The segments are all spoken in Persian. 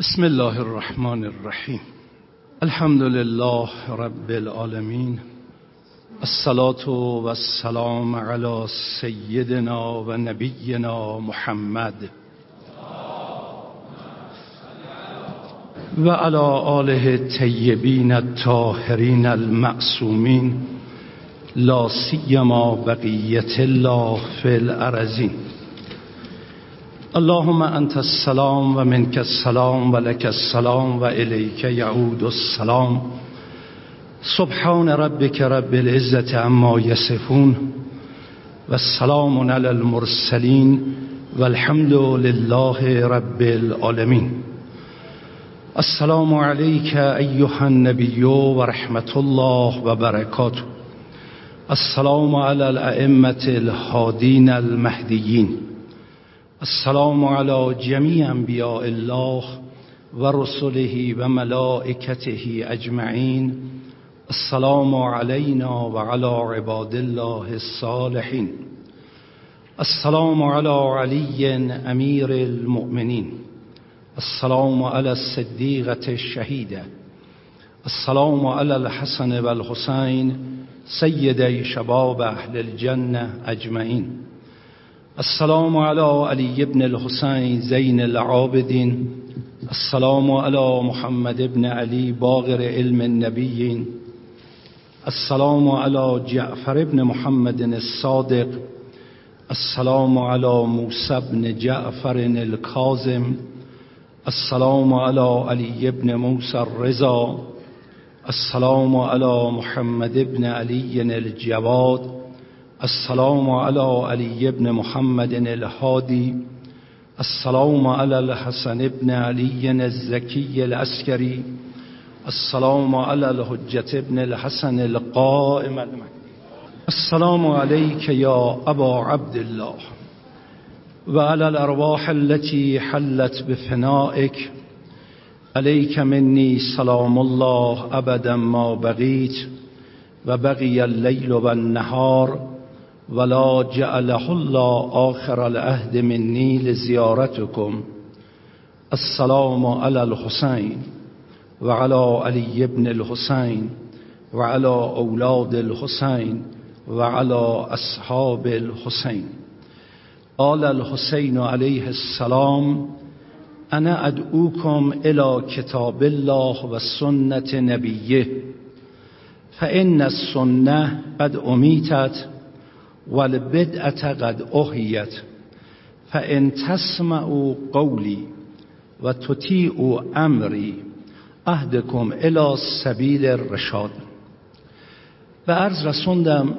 بسم الله الرحمن الرحیم. الحمد لله رب العالمین. الصلاة و السلام علی سیدنا و نبینا محمد. و علی آله الطیبین الطاهرین المعصومین. لا سیما بقیت الله فی الارضین. اللهم انت السلام و منك السلام و لك السلام و الیک یعود السلام. سبحان ربك رب العزة عما يصفون و السلام علی المرسلین و الحمد لله رب العالمین. السلام عليك ایها النبی و رحمت الله و برکاته. السلام علی الائمه الهادین المهدیین. السلام على جميع انبیاء الله و رسله و ملائکته اجمعین السلام علينا و على عباد الله الصالحین السلام على علی امیر المؤمنین السلام على الصدیقة الشهیده السلام على الحسن و الحسین سیدی شباب اهل الجنه اجمعین السلام على علي بن الحسين زين العابدين السلام على محمد بن علي باغر علم النبيين السلام على جعفر بن محمد الصادق. السلام على موسى بن جعفر الكاظم السلام على علي بن موسى الرضا. السلام على محمد بن علي الجواد. السلام على علي بن محمد الهادي. السلام على الحسن بن علي الزكي العسكري. السلام على الحجة بن الحسن القائم. السلام عليك يا أبا عبد الله. وعلى الأرواح التي حلت بفنائك. عليك مني سلام الله أبدا ما بغيت. وبقي الليل والنهار ولا جعله الله آخر العهد مني لزيارتكم السلام على الحسين وعلى علي بن الحسين وعلى أولاد الحسين وعلى أصحاب الحسين قال الحسين عليه السلام أنا أدعوكم إلى كتاب الله وسنة نبيه فإن السنة قد أميتت والبدعة قد أحيت فإن تسمعوا قولي وتطيعوا أمري أهدكم إلى سبیل الرشاد. و عرض رسوندم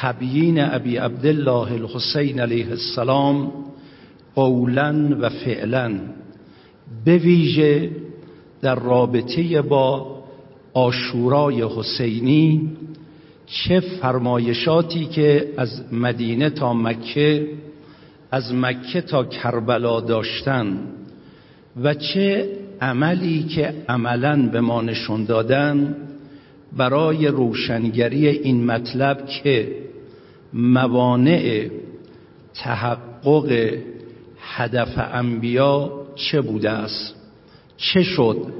تبیین ابی عبدالله الحسین علیه السلام قولا و فعلا به در رابطه با آشورای حسینی چه فرمایشاتی که از مدینه تا مکه از مکه تا کربلا داشتن و چه عملی که عملا به ما نشون دادن برای روشنگری این مطلب که موانع تحقق هدف انبیا چه بوده است؟ چه شد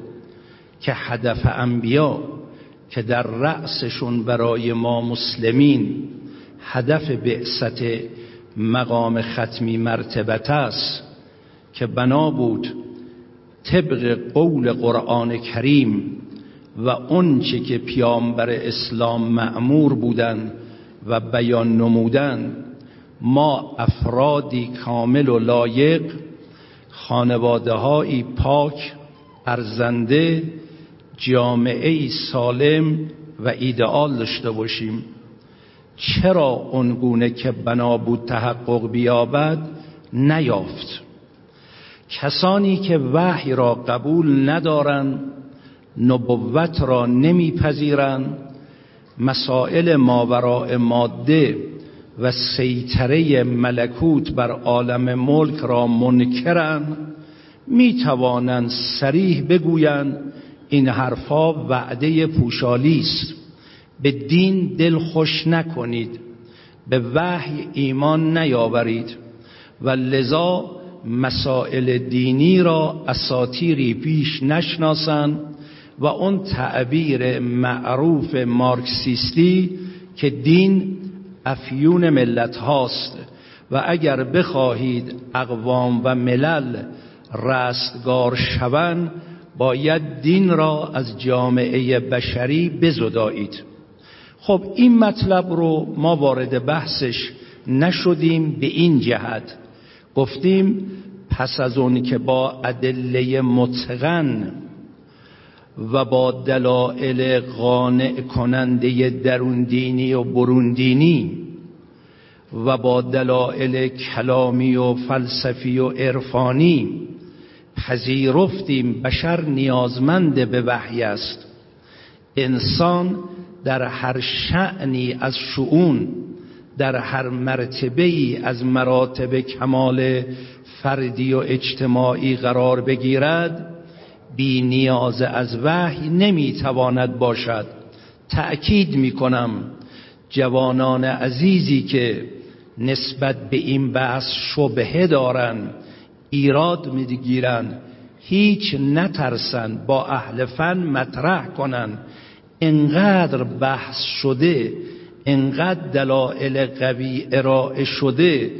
که هدف انبیا که در رأسشون برای ما مسلمین هدف بعثت مقام ختمی مرتبت است که بنا بود طبق قول قرآن کریم و اونچه که پیامبر اسلام معمور بودن و بیان نمودن ما افرادی کامل و لایق خانواده پاک ارزنده جامعه سالم و ایدئال داشته باشیم. چرا اونگونه که بنا بود تحقق بیابد نیافت؟ کسانی که وحی را قبول ندارند نبوت را نمیپذیرند مسائل ماوراء ماده و سیطره ملکوت بر عالم ملک را منکرند می توانند سریح بگویند این حرفا وعده پوشالی است. به دین دل خوش نکنید. به وحی ایمان نیاورید. و لذا مسائل دینی را اساتیری پیش نشناسند و اون تعبیر معروف مارکسیستی که دین افیون ملت هاست. و اگر بخواهید اقوام و ملل رستگار شوند باید دین را از جامعه بشری بزدایید. خب این مطلب رو ما وارد بحثش نشدیم به این جهت. گفتیم پس از اون که با ادله متقن و با دلائل قانع کننده درون دینی و برون دینی و با دلائل کلامی و فلسفی و عرفانی پذیرفتیم بشر نیازمند به وحی است. انسان در هر شعنی از شعون در هر مرتبه ای از مراتب کمال فردی و اجتماعی قرار بگیرد. بی نیاز از وحی نمی‌تواند باشد. تأکید می کنم جوانان عزیزی که نسبت به این بحث شبهه دارند ایراد می‌گیرن هیچ نترسن با اهل فن مطرح کنن انقدر بحث شده انقدر دلائل قوی ارائه شده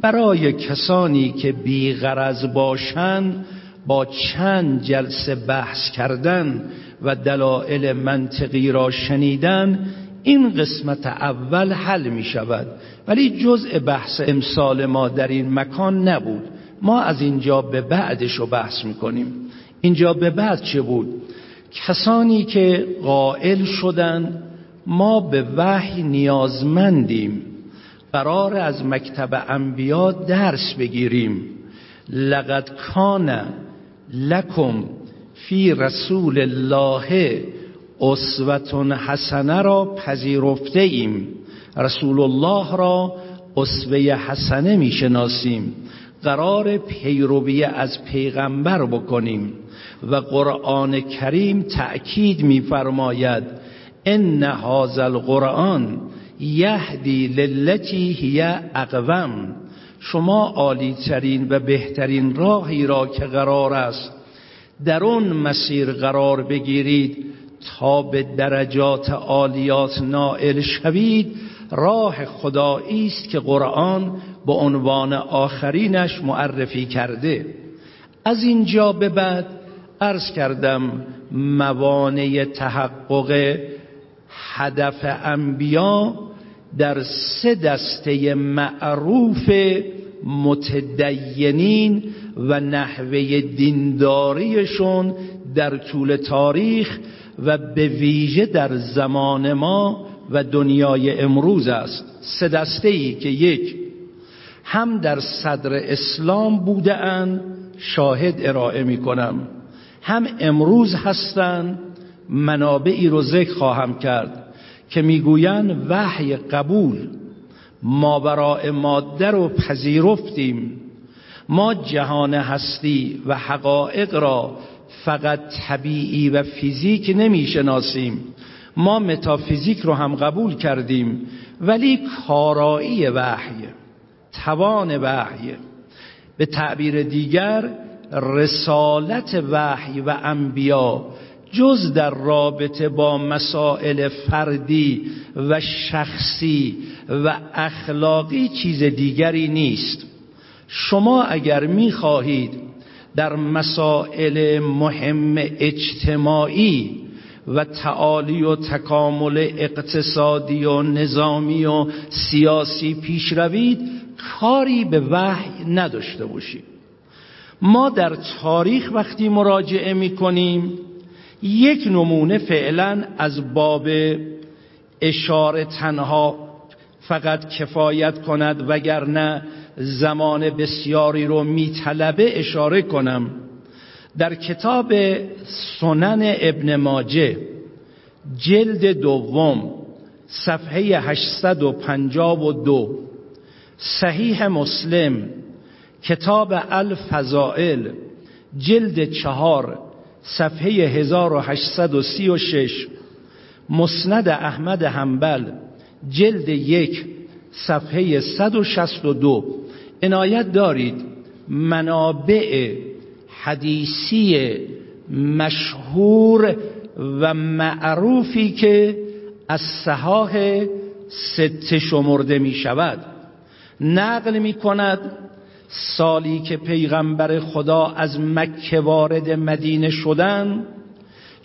برای کسانی که بیغرض باشند با چند جلسه بحث کردن و دلائل منطقی را شنیدن این قسمت اول حل می شود ولی جزء بحث امسال ما در این مکان نبود. ما از اینجا به بعدش رو بحث می‌کنیم. اینجا به بعد چه بود؟ کسانی که قائل شدن ما به وحی نیازمندیم. قرار از مکتب انبیا درس بگیریم. لقد کان لکم فی رسول الله اسوتون حسنه را پذیرفته ایم رسول الله را اسوه حسنه می‌شناسیم. قرار پیروی از پیغمبر بکنیم و قرآن کریم تأکید میفرماید ان هذا القرآن یهدی للتی هی اقوم. شما عالی ترین و بهترین راهی را که قرار است در اون مسیر قرار بگیرید تا به درجات عالیات نائل شوید راه خدایی است که قرآن به عنوان آخرینش معرفی کرده. از اینجا به بعد عرض کردم موانع تحقق هدف انبیا در سه دسته معروف متدینین و نحوه دینداریشون در طول تاریخ و به ویژه در زمان ما و دنیای امروز است. سه دسته ای که یک هم در صدر اسلام بوده شاهد ارائه می کنم هم امروز هستند منابعی رو ذکر خواهم کرد که می‌گویند وحی قبول ما برای ماده رو پذیرفتیم. ما جهان هستی و حقایق را فقط طبیعی و فیزیک نمی‌شناسیم. ما متافیزیک رو هم قبول کردیم ولی کارایی وحی. توان وحی. به تعبیر دیگر رسالت وحی و انبیا جز در رابطه با مسائل فردی و شخصی و اخلاقی چیز دیگری نیست. شما اگر می‌خواهید در مسائل مهم اجتماعی و تعالی و تکامل اقتصادی و نظامی و سیاسی پیش روید کاری به وحی نداشته باشید ما در تاریخ وقتی مراجعه می کنیم یک نمونه فعلا از باب اشاره تنها فقط کفایت کند وگرنه زمان بسیاری رو میطلبه اشاره کنم. در کتاب سنن ابن ماجه جلد دوم صفحه 852 صحیح مسلم کتاب الفضائل جلد چهار صفحه 1836 مسند احمد حنبل جلد یک صفحه 162 عنایت دارید منابع حدیثی مشهور و معروفی که از صحاح ست شمرده می شود نقل می کند سالی که پیغمبر خدا از مکه وارد مدینه شدن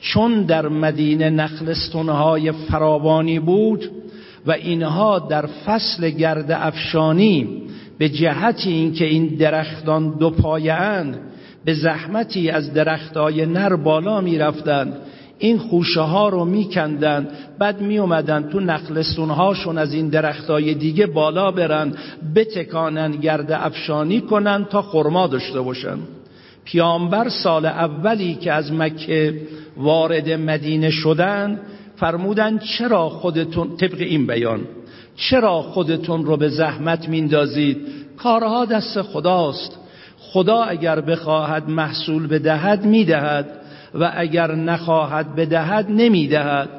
چون در مدینه نخلستونهای فراوانی بود و اینها در فصل گرد افشانی به جهتی اینکه این درختان دو پایه به زحمتی از درختای نر بالا می رفتن این خوشه ها رو می کندن بعد می اومدن تو نخلستون هاشون از این درختای دیگه بالا برن بتکانن گرد افشانی کنن تا خرما داشته باشن. پیامبر سال اولی که از مکه وارد مدینه شدن فرمودن چرا خودتون طبق این بیان چرا خودتون رو به زحمت میندازید کارها دست خداست. خدا اگر بخواهد محصول بدهد می‌دهد. و اگر نخواهد بدهد نمی‌دهد.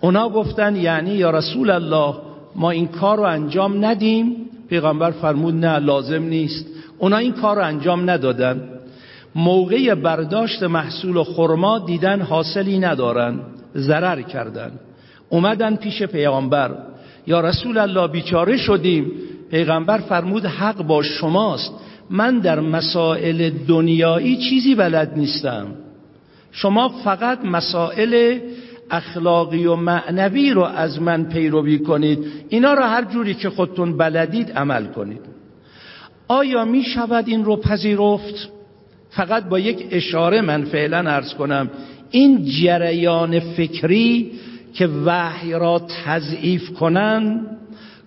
اونا گفتن یعنی یا رسول الله ما این کار رو انجام ندیم. پیغمبر فرمود نه لازم نیست. اونا این کار رو انجام ندادن. موقع برداشت محصول خرما دیدن حاصلی ندارن ضرر کردن. اومدن پیش پیغمبر. یا رسول الله بیچاره شدیم. پیغمبر فرمود حق با شماست. من در مسائل دنیایی چیزی بلد نیستم. شما فقط مسائل اخلاقی و معنوی رو از من پیروی کنید. اینا رو هر جوری که خودتون بلدید عمل کنید. آیا می شود این رو پذیرفت؟ فقط با یک اشاره من فعلا ارز کنم. این جریان فکری که وحی را تضعیف کنن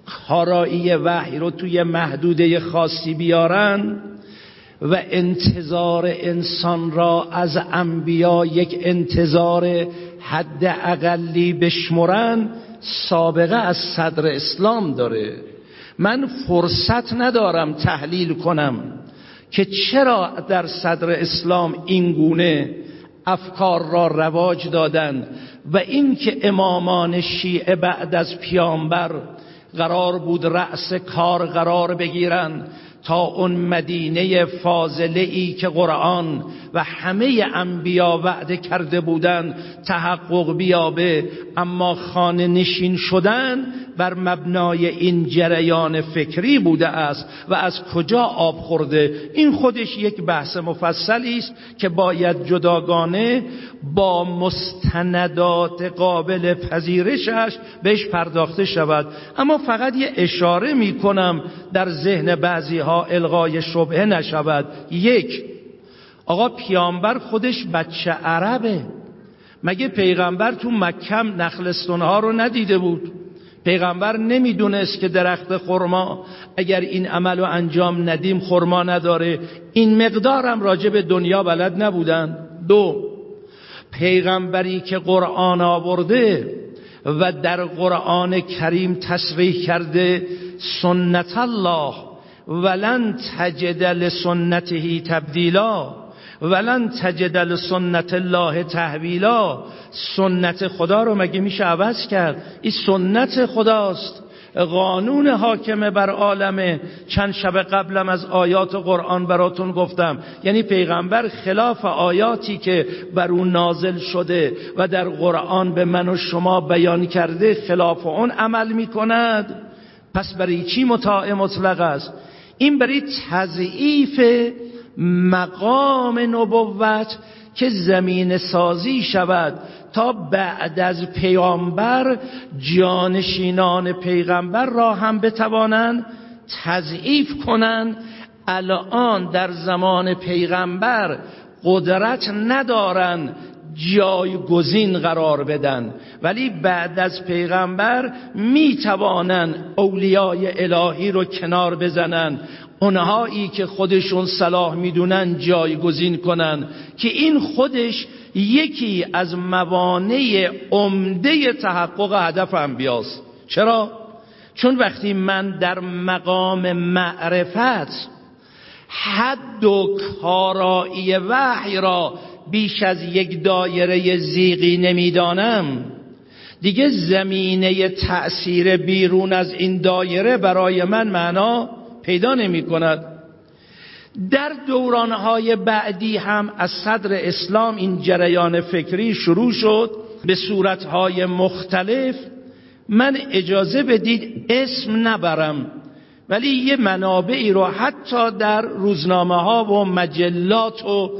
کارایی وحی رو توی محدوده خاصی بیارن و انتظار انسان را از انبیا یک انتظار حد اقلی بشمرن سابقه از صدر اسلام داره. من فرصت ندارم تحلیل کنم که چرا در صدر اسلام این گونه افکار را رواج دادند و اینکه امامان شیعه بعد از پیامبر قرار بود رأس کار قرار بگیرند تا اون مدینه فاضله ای که قرآن و همه انبیا وعده کرده بودند تحقق بیابه اما خانه نشین شدن بر مبنای این جریان فکری بوده است و از کجا آب خورده؟ این خودش یک بحث مفصلی است که باید جداگانه با مستندات قابل پذیرشش بهش پرداخته شود. اما فقط یه اشاره می کنم در ذهن بعضی ها الغای شبهه نشود. یک آقا پیامبر خودش بچه عربه. مگه پیغمبر تو مکم نخلستونها رو ندیده بود؟ پیغمبر نمی‌دونست که درخت خرما اگر این عمل رو انجام ندیم خرما نداره. این مقدارم راجع به دنیا بلد نبودن. دو پیغمبری که قرآن آورده و در قرآن کریم تصریح کرده سنت الله. ولن تجد لسنته تبدیلا ولن تجد لسنت الله تحویلا. سنت خدا رو مگه میشه عوض کرد؟ این سنت خداست. قانون حاکم بر عالمه. چند شب قبلم از آیات قرآن براتون گفتم. یعنی پیغمبر خلاف آیاتی که بر اون نازل شده و در قرآن به من و شما بیان کرده خلاف اون عمل می‌کند. پس برای چی مطاع مطلق است؟ این برای تضعیف مقام نبوت که زمین سازی شود تا بعد از پیامبر جانشینان پیغمبر را هم بتوانند تضعیف کنند. الان در زمان پیغمبر قدرت ندارند جایگزین قرار بدن. ولی بعد از پیغمبر می توانند اولیای الهی رو کنار بزنن. اونهایی که خودشون صلاح می‌دونن جایگزین کنن که این خودش یکی از موانع عمده تحقق هدف انبیاست. چرا؟ چون وقتی من در مقام معرفت حد و کارایی وحی را بیش از یک دایره زیقی نمی‌دانم. دیگه زمینه تأثیر بیرون از این دایره برای من معنا پیدا نمی کند در دورانهای بعدی هم از صدر اسلام این جریان فکری شروع شد. به صورتهای مختلف من اجازه بدید اسم نبرم ولی یه منابعی رو حتی در روزنامه ها و مجلات و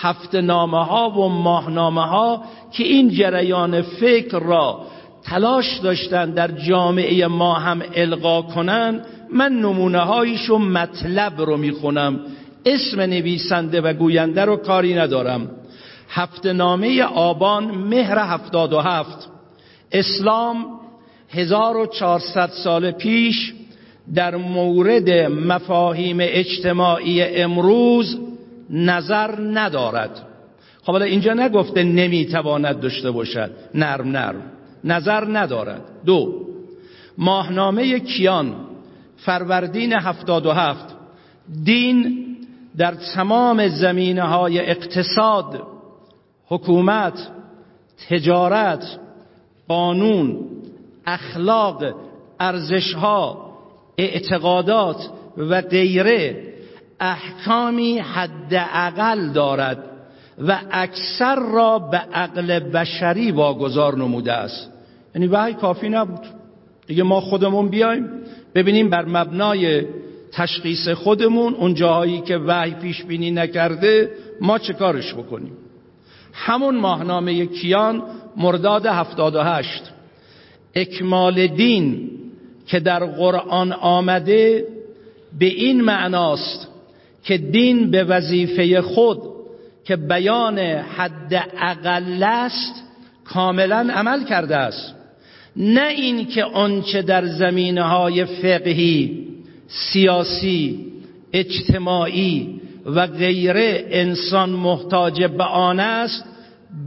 هفتنامه ها و ماهنامه ها که این جریان فکر را تلاش داشتن در جامعه ما هم القا کنن من نمونه هایشو مطلب رو می‌خونم. اسم نویسنده و گوینده رو کاری ندارم. هفته نامه آبان مهر هفتاد و هفت. اسلام 1400 سال پیش در مورد مفاهیم اجتماعی امروز نظر ندارد. خب حالا اینجا نگفته نمی‌تواند داشته باشد. نرم نرم. نظر ندارد. دو ماهنامه کیان فروردین هفتاد و هفت دین در تمام زمینه های اقتصاد حکومت تجارت قانون اخلاق ارزشها اعتقادات و غیره احکامی حداقل دارد و اکثر را به عقل بشری واگذار نموده است. یعنی وحی کافی نبود. دیگه ما خودمون بیایم ببینیم بر مبنای تشخیص خودمون اون جاهایی که وحی پیش بینی نکرده ما چه کارش بکنیم. همون ماهنامه کیان مرداد هفتاد و هشت. اکمال دین که در قرآن آمده به این معناست. که دین به وظیفه خود که بیان حد اقل است کاملا عمل کرده است. نه این که آنچه در زمینه های فقهی سیاسی اجتماعی و غیره انسان محتاج به آن است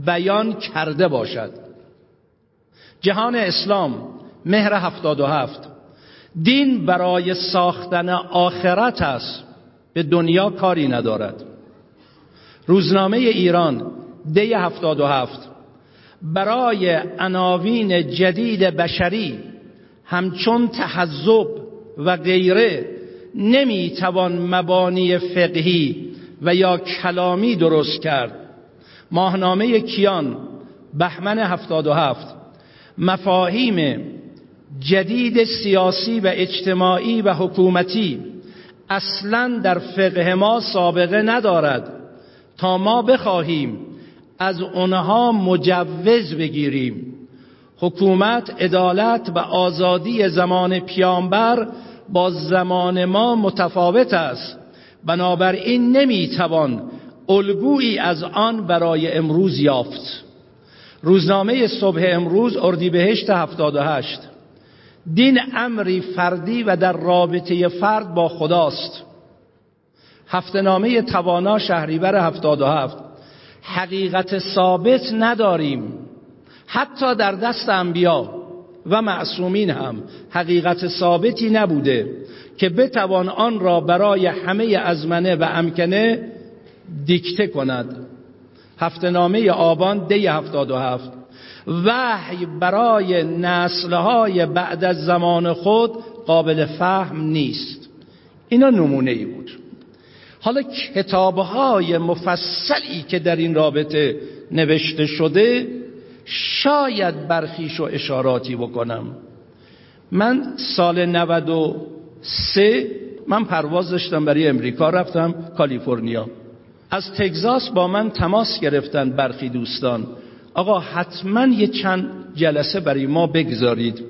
بیان کرده باشد. جهان اسلام مهر هفتاد و هفت. دین برای ساختن آخرت است. به دنیا کاری ندارد. روزنامه ایران دی هفتاد و هفت. برای عناوین جدید بشری همچون تحذب و غیره نمی‌توان مبانی فقهی و یا کلامی درست کرد. ماهنامه کیان بهمن هفتاد و هفت. مفاهیم جدید سیاسی و اجتماعی و حکومتی اصلا در فقه ما سابقه ندارد. تا ما بخواهیم از اونها مجوز بگیریم. حکومت عدالت و آزادی زمان پیامبر با زمان ما متفاوت است. بنابراین نمی‌توان الگویی از آن برای امروز یافت. روزنامه صبح امروز اردیبهشت 78 دین امری فردی و در رابطه فرد با خداست. هفتنامه توانا شهریور 77 حقیقت ثابت نداریم. حتی در دست انبیا و معصومین هم حقیقت ثابتی نبوده که بتوان آن را برای همه ازمنه و امکنه دیکته کند. هفتنامه آبان دی هفتاد و هفت. وحی برای نسلهای بعد از زمان خود قابل فهم نیست. اینا نمونه ای بود. حالا کتابهای مفصلی که در این رابطه نوشته شده شاید برخیش و اشاراتی بکنم. من سال 93 من پرواز داشتم برای امریکا رفتم کالیفرنیا. از تگزاس با من تماس گرفتن برخی دوستان. آقا حتما یه چند جلسه برای ما بگذارید.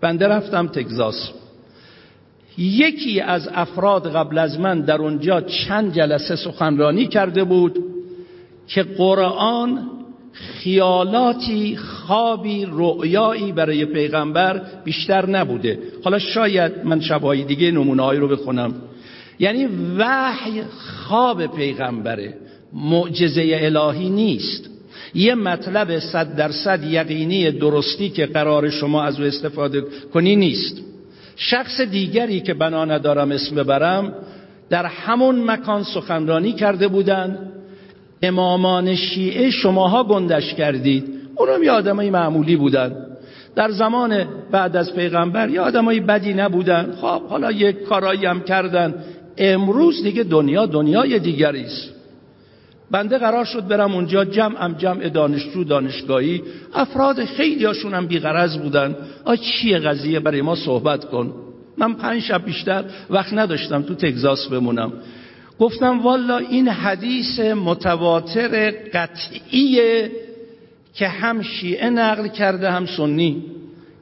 بنده رفتم تگزاس. یکی از افراد قبل از من در اونجا چند جلسه سخنرانی کرده بود که قرآن خیالاتی خوابی رؤیایی برای پیغمبر بیشتر نبوده. حالا شاید من شبهای دیگه نمونه رو بخونم. یعنی وحی خواب پیغمبره. معجزه الهی نیست. یه مطلب صد درصد یقینی درستی که قرار شما از او استفاده کنی نیست. شخص دیگری که بنا ندارم اسم ببرم در همون مکان سخنرانی کرده بودند امامان شیعه شماها گندش کردید. اونم یه آدمای معمولی بودن. در زمان بعد از پیغمبر یه آدمای بدی نبودن. خب حالا یک کارایی هم کردن. امروز دیگه دنیا دنیای دیگری است. بنده قرار شد برم اونجا جمعم جمع دانشجو دانشگاهی. افراد خیلی هاشون هم بیغرض بودن. آ چیه قضیه؟ برای ما صحبت کن. من پنج شب بیشتر وقت نداشتم تو تگزاس بمونم. گفتم والا این حدیث متواتر قطعیه که هم شیعه نقل کرده هم سنی.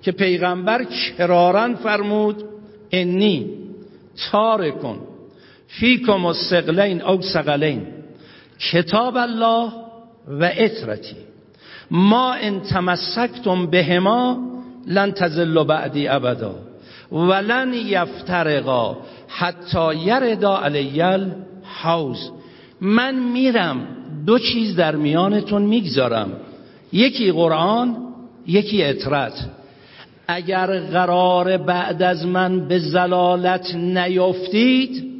که پیغمبر کرارن فرمود انی تارکن فیکم السقلین او سقلین کتاب الله و اطرتی ما ان تمسکتم بهما لن تزلوا بعدی ابدا ولن یفترقا حتی یردا علیل حوز من میرم دو چیز در میانتون می‌گذارم. یکی قرآن یکی اطرت اگر قرار بعد از من به زلالت نیفتید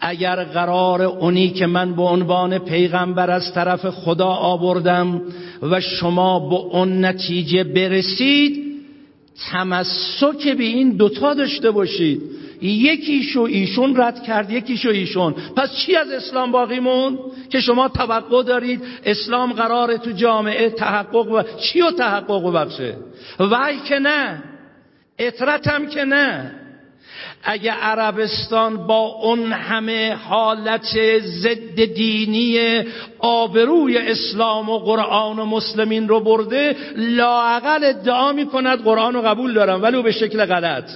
اگر قرار اونی که من به عنوان پیغمبر از طرف خدا آوردم و شما به اون نتیجه برسید تمسک به این دوتا داشته باشید. یکیشو ایشون رد کرد یکیشو ایشون. پس چی از اسلام باقی مون که شما توقع دارید اسلام قرار تو جامعه تحقق و چی و تحقق بخشه؟ وای که نه. اطرت هم که نه. اگه عربستان با اون همه حالت ضد دینی آبروی اسلام و قرآن و مسلمین رو برده لاعقل ادعا می کند قرآن رو قبول دارم ولی به شکل غلط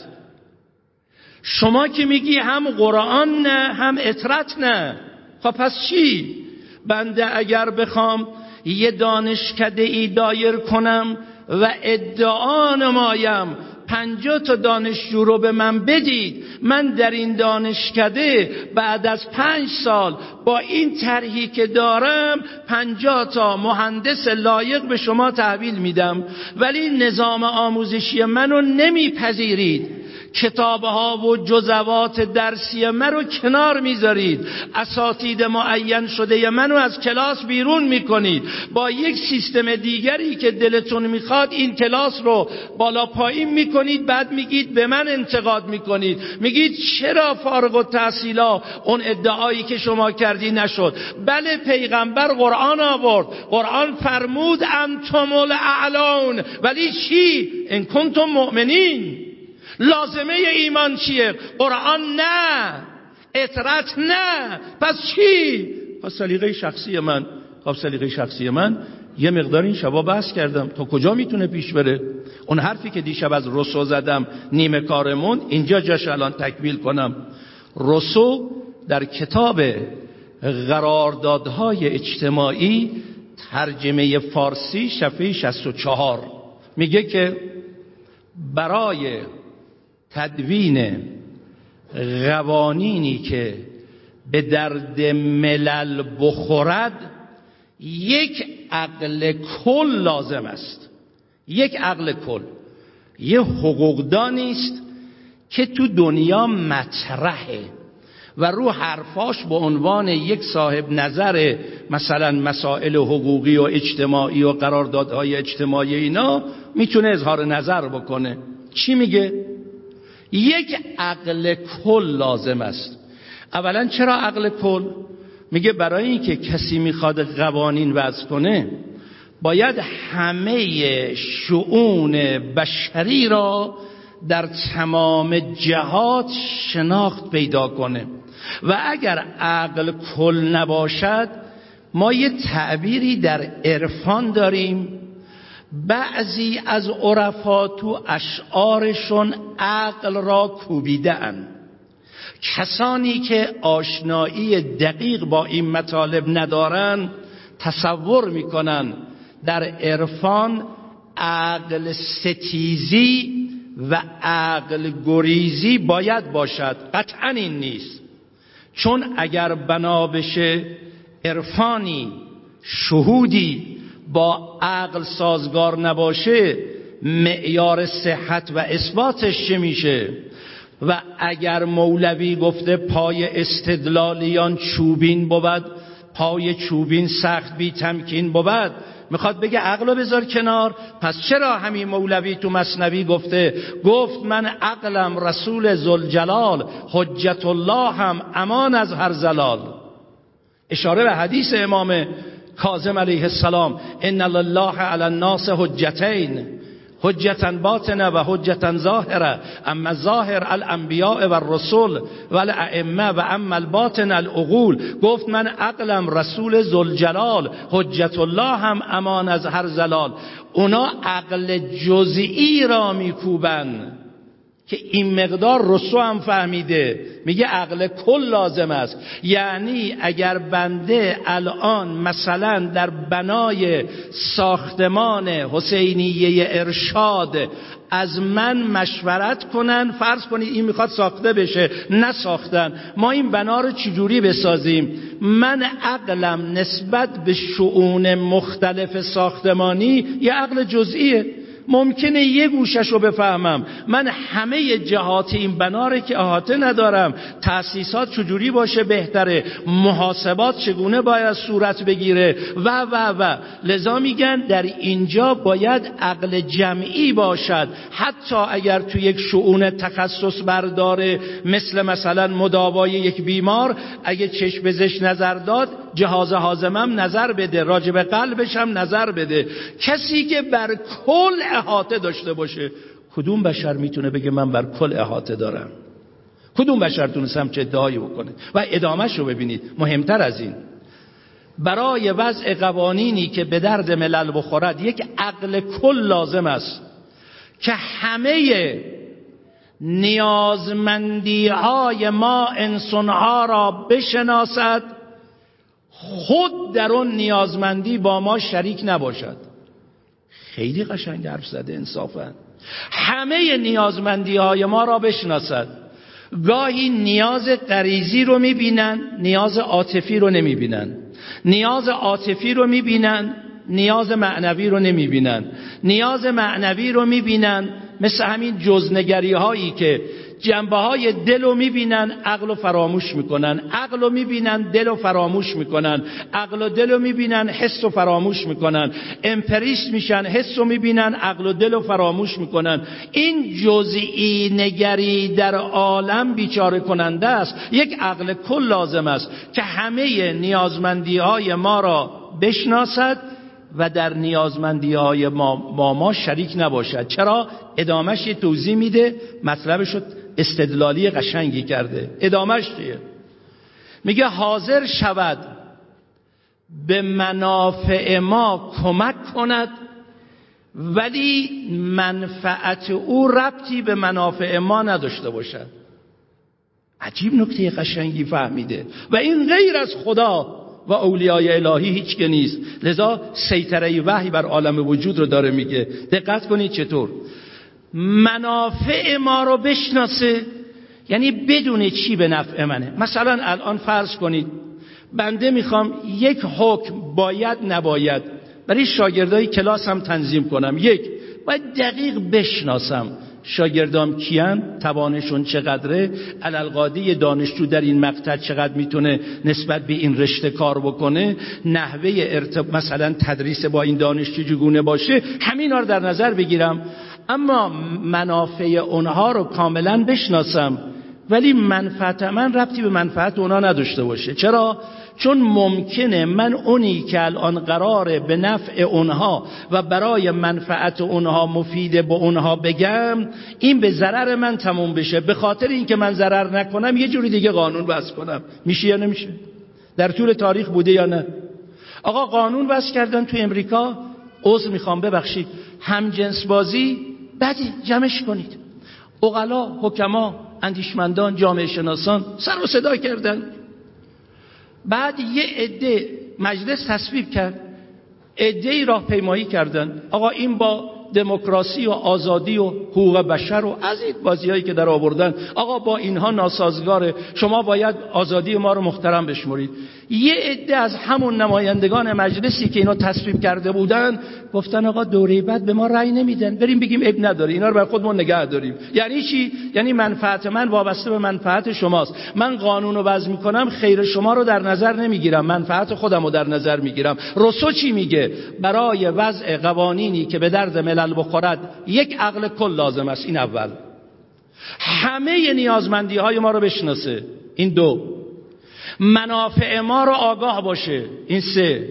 شما که میگی هم قرآن نه هم اطرت نه خب پس چی؟ بنده اگر بخوام یه دانشکده ای دایر کنم و ادعا نمایم پنجاه تا دانشجو رو به من بدید. من در این دانشکده بعد از پنج سال با این طرحی که دارم پنجاه تا مهندس لایق به شما تحویل میدم. ولی نظام آموزشی منو نمیپذیرید. کتابها و جزوات درسی من رو کنار می‌ذارید. اساتید معین شده منو از کلاس بیرون می‌کنید. با یک سیستم دیگری که دلتون می‌خواد این کلاس رو بالا پایین می‌کنید بعد میگید به من انتقاد می‌کنید. میگید چرا فارغ التحصیلا؟ اون ادعایی که شما کردی نشد. بله پیغمبر قرآن آورد. قرآن فرمود انتم الاعلون. ولی چی؟ ان کنتم مؤمنین. لازمه ایمان چیه؟ قرآن نه. اطرت نه. پس چی؟ پس سلیقه شخصی من. خب سلیقه شخصی من. یه مقدار این شبا بحث کردم. تا کجا می‌تونه پیش بره؟ اون حرفی که دیشب از رسو زدم نیمه کارمون اینجا جاش الان تکمیل کنم. رسو در کتاب قراردادهای اجتماعی ترجمه فارسی شفه 64 میگه که برای تدوین قوانینی که به درد ملل بخورد یک عقل کل لازم است. یک عقل کل. یه حقوقدانی است که تو دنیا مطرحه و رو حرفاش به عنوان یک صاحب نظر مثلا مسائل حقوقی و اجتماعی و قراردادهای اجتماعی اینا می‌تونه اظهار نظر بکنه. چی میگه؟ یک عقل کل لازم است. اولا چرا عقل کل؟ میگه برای اینکه کسی می‌خواد قوانین وضع کنه باید همه شعون بشری را در تمام جهات شناخت پیدا کنه. و اگر عقل کل نباشد ما یه تعبیری در عرفان داریم بعضی از عرفا تو اشعارشون عقل را کوبیدن کسانی که آشنایی دقیق با این مطالب ندارن تصور می‌کنن در عرفان عقل ستیزی و عقل گریزی باید باشد. قطعا این نیست. چون اگر بنا بشه عرفانی شهودی با عقل سازگار نباشه معیار صحت و اثباتش چه میشه؟ و اگر مولوی گفته پای استدلالیان چوبین بود پای چوبین سخت بی تمکین بود می‌خواد بگه عقل بذار کنار. پس چرا همین مولوی تو مصنوی گفته؟ گفت من عقلم رسول زلجلال حجت الله هم امان از هر زلال. اشاره به حدیث امام کاظم علیه السلام ان الله علی الناس حجتین. حجتا باطنه و حجتا ظاهره. اما ظاهر الانبیاء و الرسول و الائمه و اما الباطن العقول. گفت من عقلم رسول زلجلال حجت الله هم امان از هر زلال. اونا عقل جزئی را میکوبند. که این مقدار رسو هم فهمیده. میگه عقل کل لازم است. یعنی اگر بنده الان مثلا در بنای ساختمان حسینیه ارشاد از من مشورت کنن فرض کنید این می‌خواد ساخته بشه نساختن. ما این بنا رو چجوری بسازیم؟ من عقلم نسبت به شعون مختلف ساختمانی یه عقل جزئیه. ممکنه یه گوشش رو بفهمم. من همه جهات این بناره که احاطه ندارم. تأسیسات چجوری باشه بهتره؟ محاسبات چگونه باید صورت بگیره؟ و و و. لذا میگن در اینجا باید عقل جمعی باشد. حتی اگر تو یک شعون تخصص برداره مثل مثلا مداوای یک بیمار اگه چشم بزش نظر داد جهاز حازمم نظر بده راجب قلبش هم نظر بده. کسی که بر کل احاطه داشته باشه. کدوم بشر می‌تونه بگه من بر کل احاطه دارم؟ کدوم بشر تونستم چه ادعایی بکنه؟ و ادامهش رو ببینید. مهمتر از این برای وضع قوانینی که به درد ملل بخورد یک عقل کل لازم است که همه نیازمندی های ما انسانها را بشناسد. خود در اون نیازمندی با ما شریک نباشد. خیلی قشنگ حرف زده انصافا. همه نیازمندی های ما را بشناسد. گاهی نیاز غریزی رو می‌بینن نیاز عاطفی رو نمی‌بینن. نیاز عاطفی رو می‌بینن نیاز معنوی رو نمی‌بینن. نیاز معنوی رو می‌بینن مثل همین جزنگری هایی که جنبه های دل رو می‌بینن عقل رو فراموش می‌کنن. عقل رو می‌بینن دل رو فراموش می‌کنن. عقل و دل رو می‌بینن حس رو فراموش می‌کنن. امپریست میشن حس رو می‌بینن عقل و دل رو فراموش می‌کنن. این جزئی نگری در عالم بیچاره کننده است. یک عقل کل لازم است که همه نیازمندی های ما را بشناسد و در نیازمندی های ما, ما, شریک نباشد. چرا؟ ادامش یه توضیح میده مطلبش شد استدلالی قشنگی کرده. ادامش چیه؟ میگه حاضر شود به منافع ما کمک کند ولی منفعت او ربطی به منافع ما نداشته باشد. عجیب نکته قشنگی فهمیده. و این غیر از خدا و اولیای الهی هیچ که نیست. لذا سیطره وحی بر عالم وجود رو داره میگه. دقت کنید چطور. منافع ما رو بشناسه. یعنی بدون چی به نفع منه؟ مثلا الان فرض کنید بنده می‌خوام یک حکم باید نباید برای شاگردای کلاس هم تنظیم کنم. یک باید دقیق بشناسم شاگردام کیان توانشون چقدره علالقادی دانشجو در این مقطع چقدر می‌تونه نسبت به این رشته کار بکنه نحوه ارتب... مثلا تدریس با این دانشجو چگونه باشه همین رو در نظر بگیرم. اما منافع اونها رو کاملا بشناسم. ولی منفعت من ربطی به منفعت اونها نداشته باشه. چرا؟ چون ممکنه من اونی که الان قراره به نفع اونها و برای منفعت اونها مفید به اونها بگم این به ضرر من تموم بشه. به خاطر اینکه من ضرر نکنم یه جوری دیگه قانون بس کنم. میشه یا نمیشه؟ در طول تاریخ بوده یا نه؟ آقا قانون بس کردن تو امریکا؟ عذر می‌خوام ببخشید. هم جنس بازی بدی جمعش کنید. اقلا حکما اندیشمندان جامعه شناسان سر و صدا کردن. بعد یه عده مجلس تصویب کرد. عده راه پیمایی کردن. آقا این با دموکراسی و آزادی و حقوق بشر و از این بازی هایی که در آوردن. آقا با اینها ناسازگاره. شما باید آزادی ما رو محترم بشمرید. یه عده از همون نمایندگان مجلسی که اینو تصویب کرده بودن گفتن آقا دوره بعد به ما رأی نمیدن. بریم بگیم اب نداره. اینا رو بر خودمون نگه داریم. یعنی چی؟ یعنی منفعت من وابسته به منفعت شماست. من قانون رو وضع می‌کنم خیر شما رو در نظر نمی‌گیرم. منفعت خودم رو در نظر می‌گیرم. رسو چی میگه؟ برای وضع قوانینی که به درد ملل بخورد یک عقل کل لازم است. این اول. همه نیازمندی های ما رو بشناسه. این دو. منافع ما رو آگاه باشه. این سه.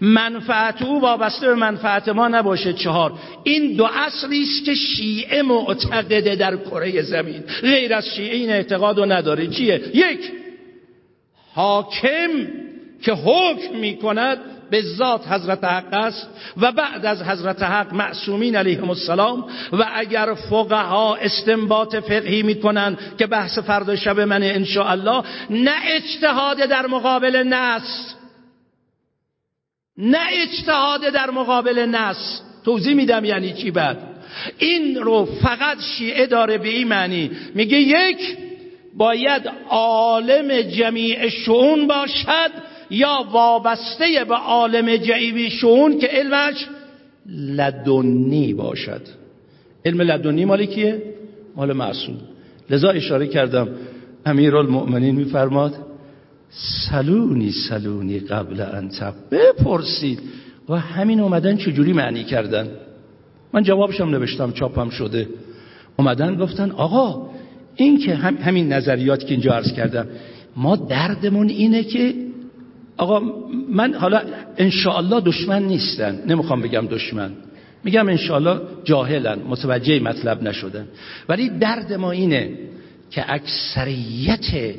منفعت او وابسته به منفعت ما نباشه. چهار. این دو اصلی است که شیعه معتقده در کره زمین. غیر از شیعه این اعتقاد رو نداره. چیه؟ یک. حاکم که حکم می کند به ذات حضرت حق است و بعد از حضرت حق معصومین علیهم السلام و اگر فقها استنباط فقهی می‌کنن که بحث فردا شب من ان الله نه اجتهاد در مقابل نص نه اجتهاد در مقابل نص توضیح میدم یعنی چی بعد؟ این رو فقط شیعه داره به این معنی. میگه یک باید عالم جمیع شعون باشد یا وابسته به عالم جعیبی که علمش لدنی باشد. علم لدنی مال کیه؟ مال معصوم. لذا اشاره کردم امیر المؤمنین میفرماد سلونی سلونی قبل انتب بپرسید. و همین اومدن چجوری معنی کردن؟ من جوابشم نوشتم چاپم شده. اومدن گفتن آقا این که همین نظریات که اینجا عرض کردم ما دردمون اینه که آقا من حالا انشاءالله دشمن نیستن. نمی‌خوام بگم دشمن. میگم انشاءالله جاهلن. متوجه مطلب نشدن. ولی درد ما اینه که اکثریت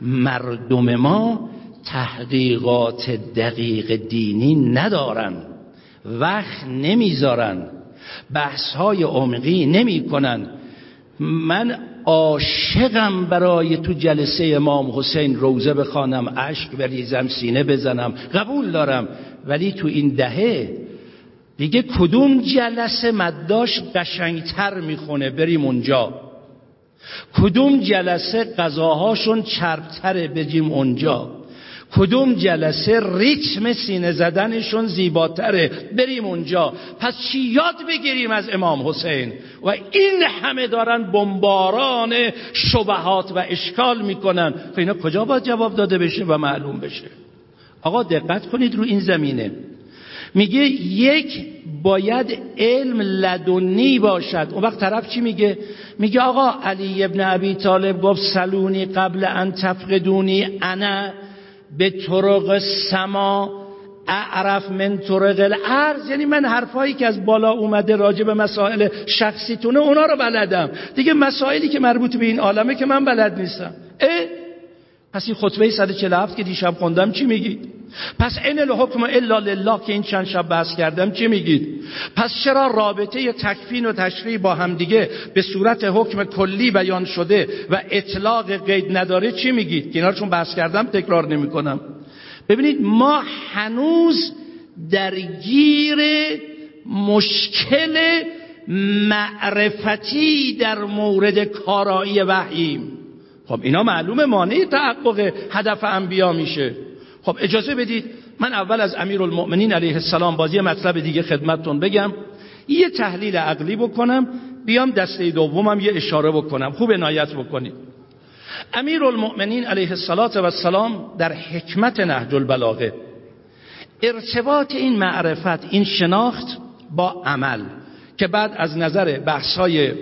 مردم ما تحقیقات دقیق دینی ندارن. وقت نمی‌ذارن. بحث های عمقی نمی‌کنن. من عاشقم برای تو جلسه امام حسین روزه بخوانم عشق بریزم سینه بزنم قبول دارم. ولی تو این دهه دیگه کدوم جلسه مداش قشنگتر می‌خونه؟ بریم اونجا. کدوم جلسه قضاهاشون چربتره؟ بجیم اونجا. کدوم جلسه ریتم سینه زدنشون زیباتره؟ بریم اونجا. پس چی یاد بگیریم از امام حسین؟ و این همه دارن بمباران شبهات و اشکال می‌کنن. خب اینا کجا باید جواب داده بشه و معلوم بشه؟ آقا دقت کنید رو این زمینه. میگه یک باید علم لدنی باشد. اون وقت طرف چی میگه؟ میگه آقا علی ابن ابی طالب گفت سلونی قبل ان تفقدونی انا. به طرق سما اعرف من طرق الارض. یعنی من حرفایی که از بالا اومده راجع به مسائل شخصیتونه اونا رو بلدم. دیگه مسائلی که مربوط به این عالمه که من بلد نیستم. اه؟ پس این خطبه 147 که دیشب خوندم چی میگید؟ پس این الحکم الا لله که این چند شب بحث کردم چی میگید؟ پس چرا رابطه تکفین و تشریع با همدیگه به صورت حکم کلی بیان شده و اطلاق قید نداره چی میگید؟ که اینا چون بحث کردم تکرار نمی‌کنم. ببینید ما هنوز درگیر مشکل معرفتی در مورد کارایی وحیم. خب اینا معلومه مانع تحقق هدف انبیا میشه. خب اجازه بدید من اول از امیر المؤمنین علیه السلام بازی مطلب دیگه خدمتتون بگم. یه تحلیل عقلی بکنم بیام دسته دومم یه اشاره بکنم. خوب عنایت بکنید. امیر المؤمنین علیه السلام در حکمت نهج البلاغه ارتباط این معرفت این شناخت با عمل که بعد از نظر بحثای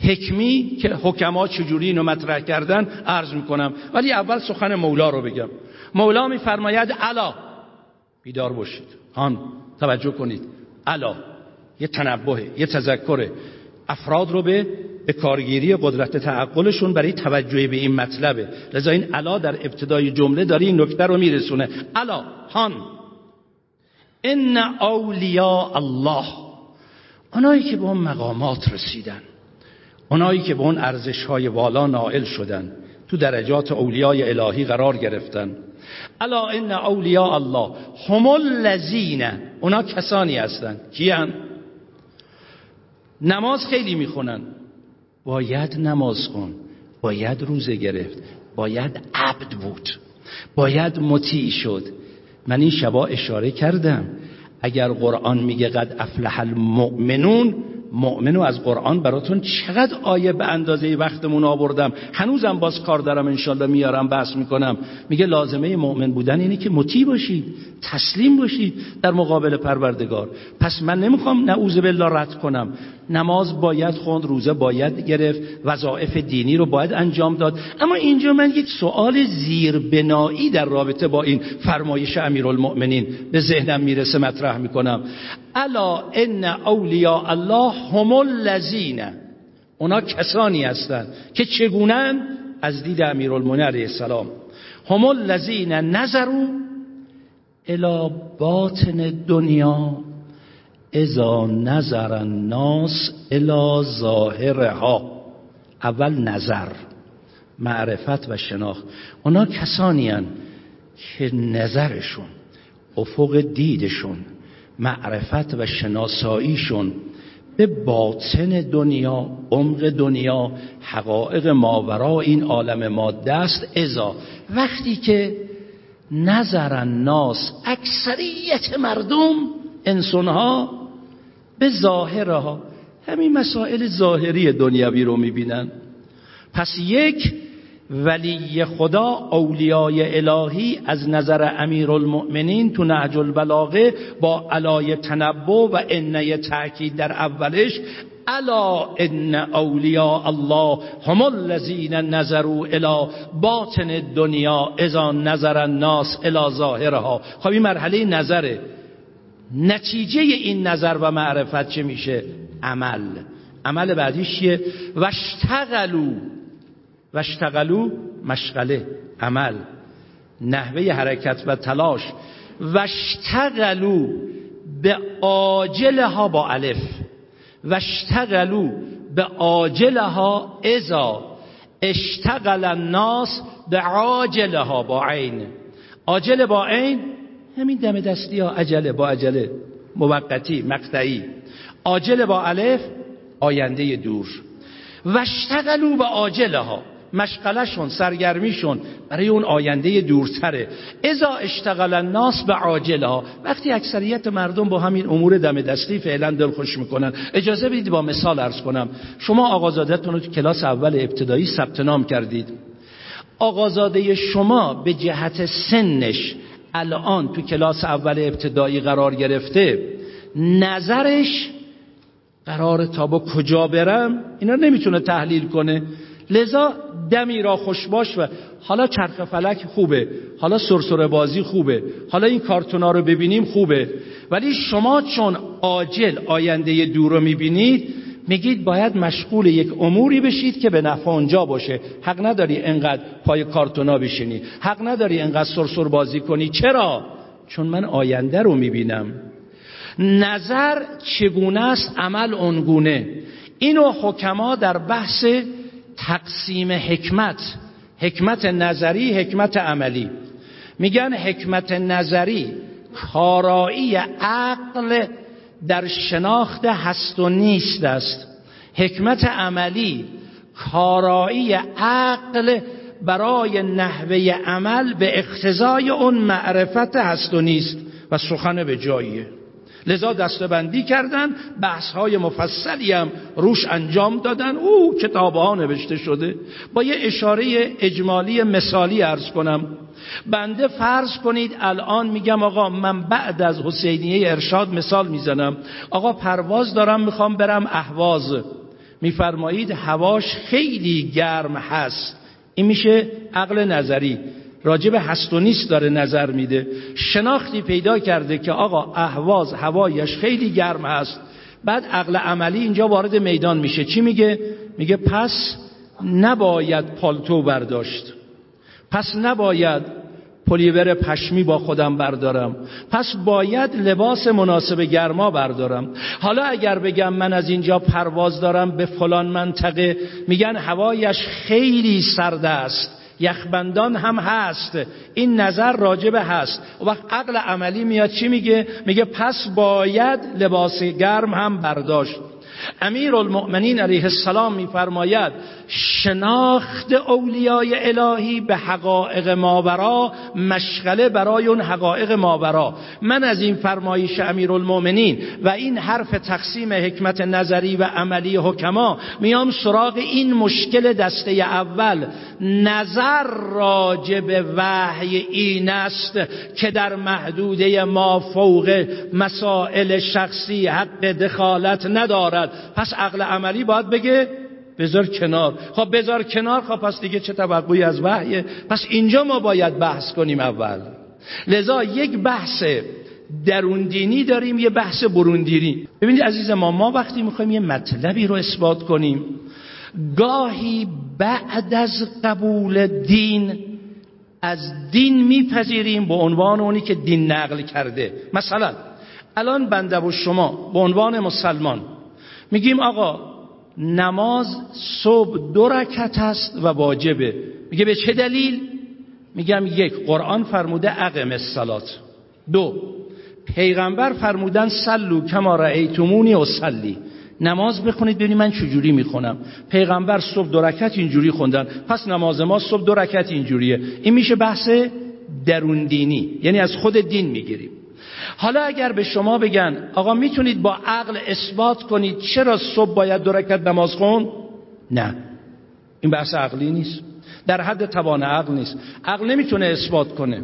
حکمی که حکما چجوری اینو مطرح کردن عرض می‌کنم. ولی اول سخن مولا رو بگم. مولا میفرماید الا. بیدار باشید. هان توجه کنید. الا. یه تنبهه یه تذکره. افراد رو به به کارگیری قدرت تعقلشون برای توجه به این مطلبه. لذا این الا در ابتدای جمله داره این نکته رو میرسونه. الا. هان. ان اولیاء الله. اونایی که به اون مقامات رسیدن. اونایی که به اون ارزش های والا نائل شدن تو درجات اولیای الهی قرار گرفتن. الا ان اولیاء الله هم الذین اونا کسانی هستند کیان؟ نماز خیلی می‌خونن. باید نماز خون باید روزه گرفت باید عبد بود باید مطیع شد. من این شبا اشاره کردم. اگر قرآن میگه قد افلح المؤمنون مؤمنو از قرآن براتون چقدر آیه به اندازه وقتمون آوردم. هنوزم باز کار دارم انشالله میارم بحث می‌کنم. میگه لازمه مؤمن بودن اینه که مطیع باشید تسلیم باشید در مقابل پروردگار. پس من نمی‌خوام نعوذ بالله رد کنم. نماز باید خوند روزه باید گرفت وظایف دینی رو باید انجام داد. اما اینجا من یک سوال زیربنایی در رابطه با این فرمایش امیرالمؤمنین به ذهنم می‌رسه مطرح می‌کنم. الا ان اولیاء الله هم الذین. اونا کسانی هستند که چگونن؟ از دید امیرالمؤمنین علیه السلام. هم الذین نظروا الى باطن دنیا. اذا نظر الناس الى ظاهرها. اول نظر معرفت و شناخت. اونا کسانی که نظرشون افق دیدشون معرفت و شناساییشون به باطن دنیا عمق دنیا حقایق ماورا این عالم ماده است ازا وقتی که نظر الناس اکثریت مردم انسانها به ظاهرها همین مسائل ظاهری دنیاوی رو می‌بینن. پس یک ولی خدا اولیای الهی از نظر امیرالمؤمنین تو نهج البلاغه با علای تنبو و انه تأکید در اولش الا ان اولیاء الله هم الذین نظروا الى باطن دنیا اذا نظر الناس الى ظاهرها. خب این مرحله نظره. نتیجه این نظر و معرفت چه میشه؟ عمل. عمل بعدیش چیه؟ واشتغلوا واشتغلوا مشغله عمل. نحوه حرکت و تلاش. واشتغلوا به عاجلها با الف. واشتغلوا به عاجلها اذا. اشتغل الناس به عاجلها با عین. عاجل با عین؟ همین دم دستی ها عجله با عجله موقتی مقطعی. عاجل با الف آینده دور. واشتغلوا به عاجلها مشغلشون سرگرمیشون برای اون آینده دورتره. ازا اشتغل الناس به عاجلها وقتی اکثریت مردم با همین امور دم دستی فعلا دل خوش می‌کنن. اجازه بدید با مثال ارز کنم. شما آقازادتون رو تو کلاس اول ابتدایی ثبت نام کردید. آقازاده شما به جهت سنش الان تو کلاس اول ابتدایی قرار گرفته نظرش قرار تا با کجا برم؟ اینا نمی‌تونه تحلیل کنه. لذا دمی را خوش باش و حالا چرخ فلک خوبه حالا سرسره بازی خوبه حالا این کارتونا رو ببینیم خوبه. ولی شما چون عاجل آینده دور رو می‌بینید میگید باید مشغول یک اموری بشید که به نفع اونجا باشه. حق نداری انقدر پای کارتونا بشینی. حق نداری انقدر سرسر بازی کنی. چرا؟ چون من آینده رو می‌بینم. نظر چگونه است؟ عمل اونگونه. اینو حکما در بحث تقسیم حکمت حکمت نظری حکمت عملی. میگن حکمت نظری کارایی عقل در شناخت هست و نیست است. حکمت عملی کارایی عقل برای نحوه عمل به اقتضای اون معرفت هست و نیست و سخن به جاییه. لذا دستبندی کردن بحث های مفصلی هم روش انجام دادن. او کتاب ها نوشته شده. با یه اشاره اجمالی مثالی ارز کنم. بنده فرض کنید الان میگم آقا من بعد از حسینیه ارشاد مثال می‌زنم. آقا پرواز دارم می‌خوام برم اهواز. میفرمایید هواش خیلی گرم هست. این میشه عقل نظری. راجب هست و نیست داره نظر میده. شناختی پیدا کرده که آقا اهواز هوایش خیلی گرم هست. بعد عقل عملی اینجا وارد میدان میشه. چی میگه؟ میگه پس نباید پالتو برداشت. پس نباید پلیور پشمی با خودم بردارم. پس باید لباس مناسب گرما بردارم. حالا اگر بگم من از اینجا پرواز دارم به فلان منطقه میگن هوایش خیلی سرد است. یخبندان هم هست. این نظر راجبه هست. وقت عقل عملی میاد چی میگه؟ میگه پس باید لباس گرم هم برداشت. امیر المؤمنین علیه السلام میفرماید شناخت اولیای الهی به حقایق ماورا مشغله برای اون حقایق ماورا. من از این فرمایش امیر المؤمنین و این حرف تقسیم حکمت نظری و عملی حکما میام سراغ این مشکل دسته اول. نظر راجع به وحی این است که در محدوده ما فوق مسائل شخصی حق دخالت ندارد. پس عقل عملی باید بگه بذار کنار. خب بذار کنار خب پس دیگه چه توقعی از وحیه پس اینجا ما باید بحث کنیم اول. لذا یک بحث درون دینی داریم یه بحث برون دینی ببینید عزیز ما ما وقتی می‌خوایم یه مطلبی رو اثبات کنیم گاهی بعد از قبول دین از دین میپذیریم به عنوان اونی که دین نقل کرده. مثلا الان بنده و شما به عنوان مسلمان میگیم آقا نماز صبح دو رکت است و واجبه. میگه به چه دلیل؟ میگم یک قرآن فرموده اقم الصلات. دو پیغمبر فرمودن سلو کما رأیتمونی و سلی نماز بخونید ببینید من چجوری می‌خونم. پیغمبر صبح دو رکت اینجوری خوندن. پس نماز ما صبح دو رکت اینجوریه. این میشه بحث درون دینی. یعنی از خود دین می‌گیریم. حالا اگر به شما بگن آقا می‌تونید با عقل اثبات کنید چرا صبح باید دو رکت نماز خون؟ نه. این بحث عقلی نیست. در حد توان عقل نیست. عقل نمی‌تونه اثبات کنه.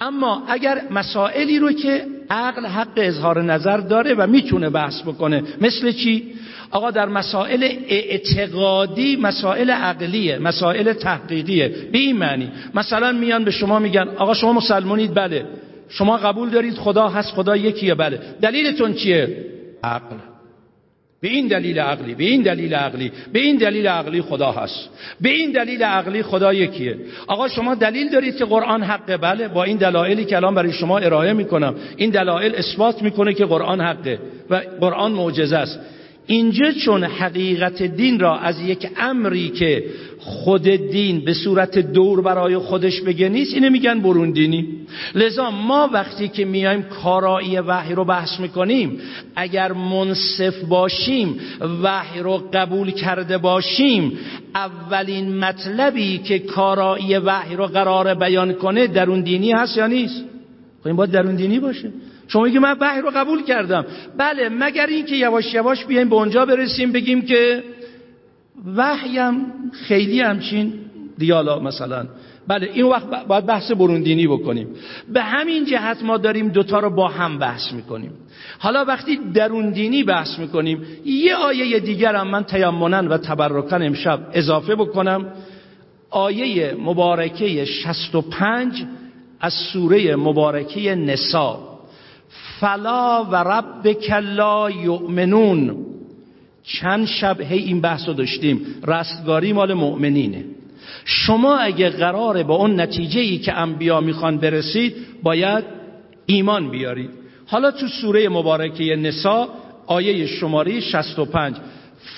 اما اگر مسائلی رو که عقل حق اظهار نظر داره و می‌تونه بحث بکنه مثل چی؟ آقا در مسائل اعتقادی مسائل عقلیه مسائل تحقیقیه به این معنی مثلا میان به شما میگن آقا شما مسلمانید بله. شما قبول دارید خدا هست خدا یکیه بله. دلیلتون چیه؟ عقل. به این دلیل عقلی به این دلیل عقلی به این دلیل عقلی خدا هست. به این دلیل عقلی خدا یکیه. آقا شما دلیل دارید که قرآن حقه؟ بله. با این دلایلی که الان برای شما ارائه می‌کنم. این دلایل اثبات می‌کنه که قرآن حقه و قرآن معجزه است. اینجا چون حقیقت دین را از یک امری که خود دین به صورت دور برای خودش بگه نیست؟ اینه میگن برون دینی. لذا ما وقتی که میایم کارایی وحی رو بحث می‌کنیم اگر منصف باشیم وحی رو قبول کرده باشیم اولین مطلبی که کارایی وحی رو قرار بیان کنه درون دینی هست یا نیست؟ خب این باید درون دینی باشه. شما میگی من وحی رو قبول کردم. بله مگر اینکه یواش یواش بیایم به اونجا برسیم بگیم که وحی هم خیلی همچین دیالا مثلا. بله این وقت باید بحث بروندینی بکنیم. به همین جهت ما داریم دوتا رو با هم بحث می‌کنیم. حالا وقتی دروندینی بحث می‌کنیم یه آیه دیگر هم من تیمنن و تبرکن امشب اضافه بکنم. آیه مبارکه 65 از سوره مبارکه نسا فلا و ربک لا یؤمنون. چند شب هی این بحث رو داشتیم. رستگاری مال مؤمنینه. شما اگه قراره با اون نتیجه ای که انبیا می‌خوان برسید باید ایمان بیارید. حالا تو سوره مبارکه نسا آیه شماره 65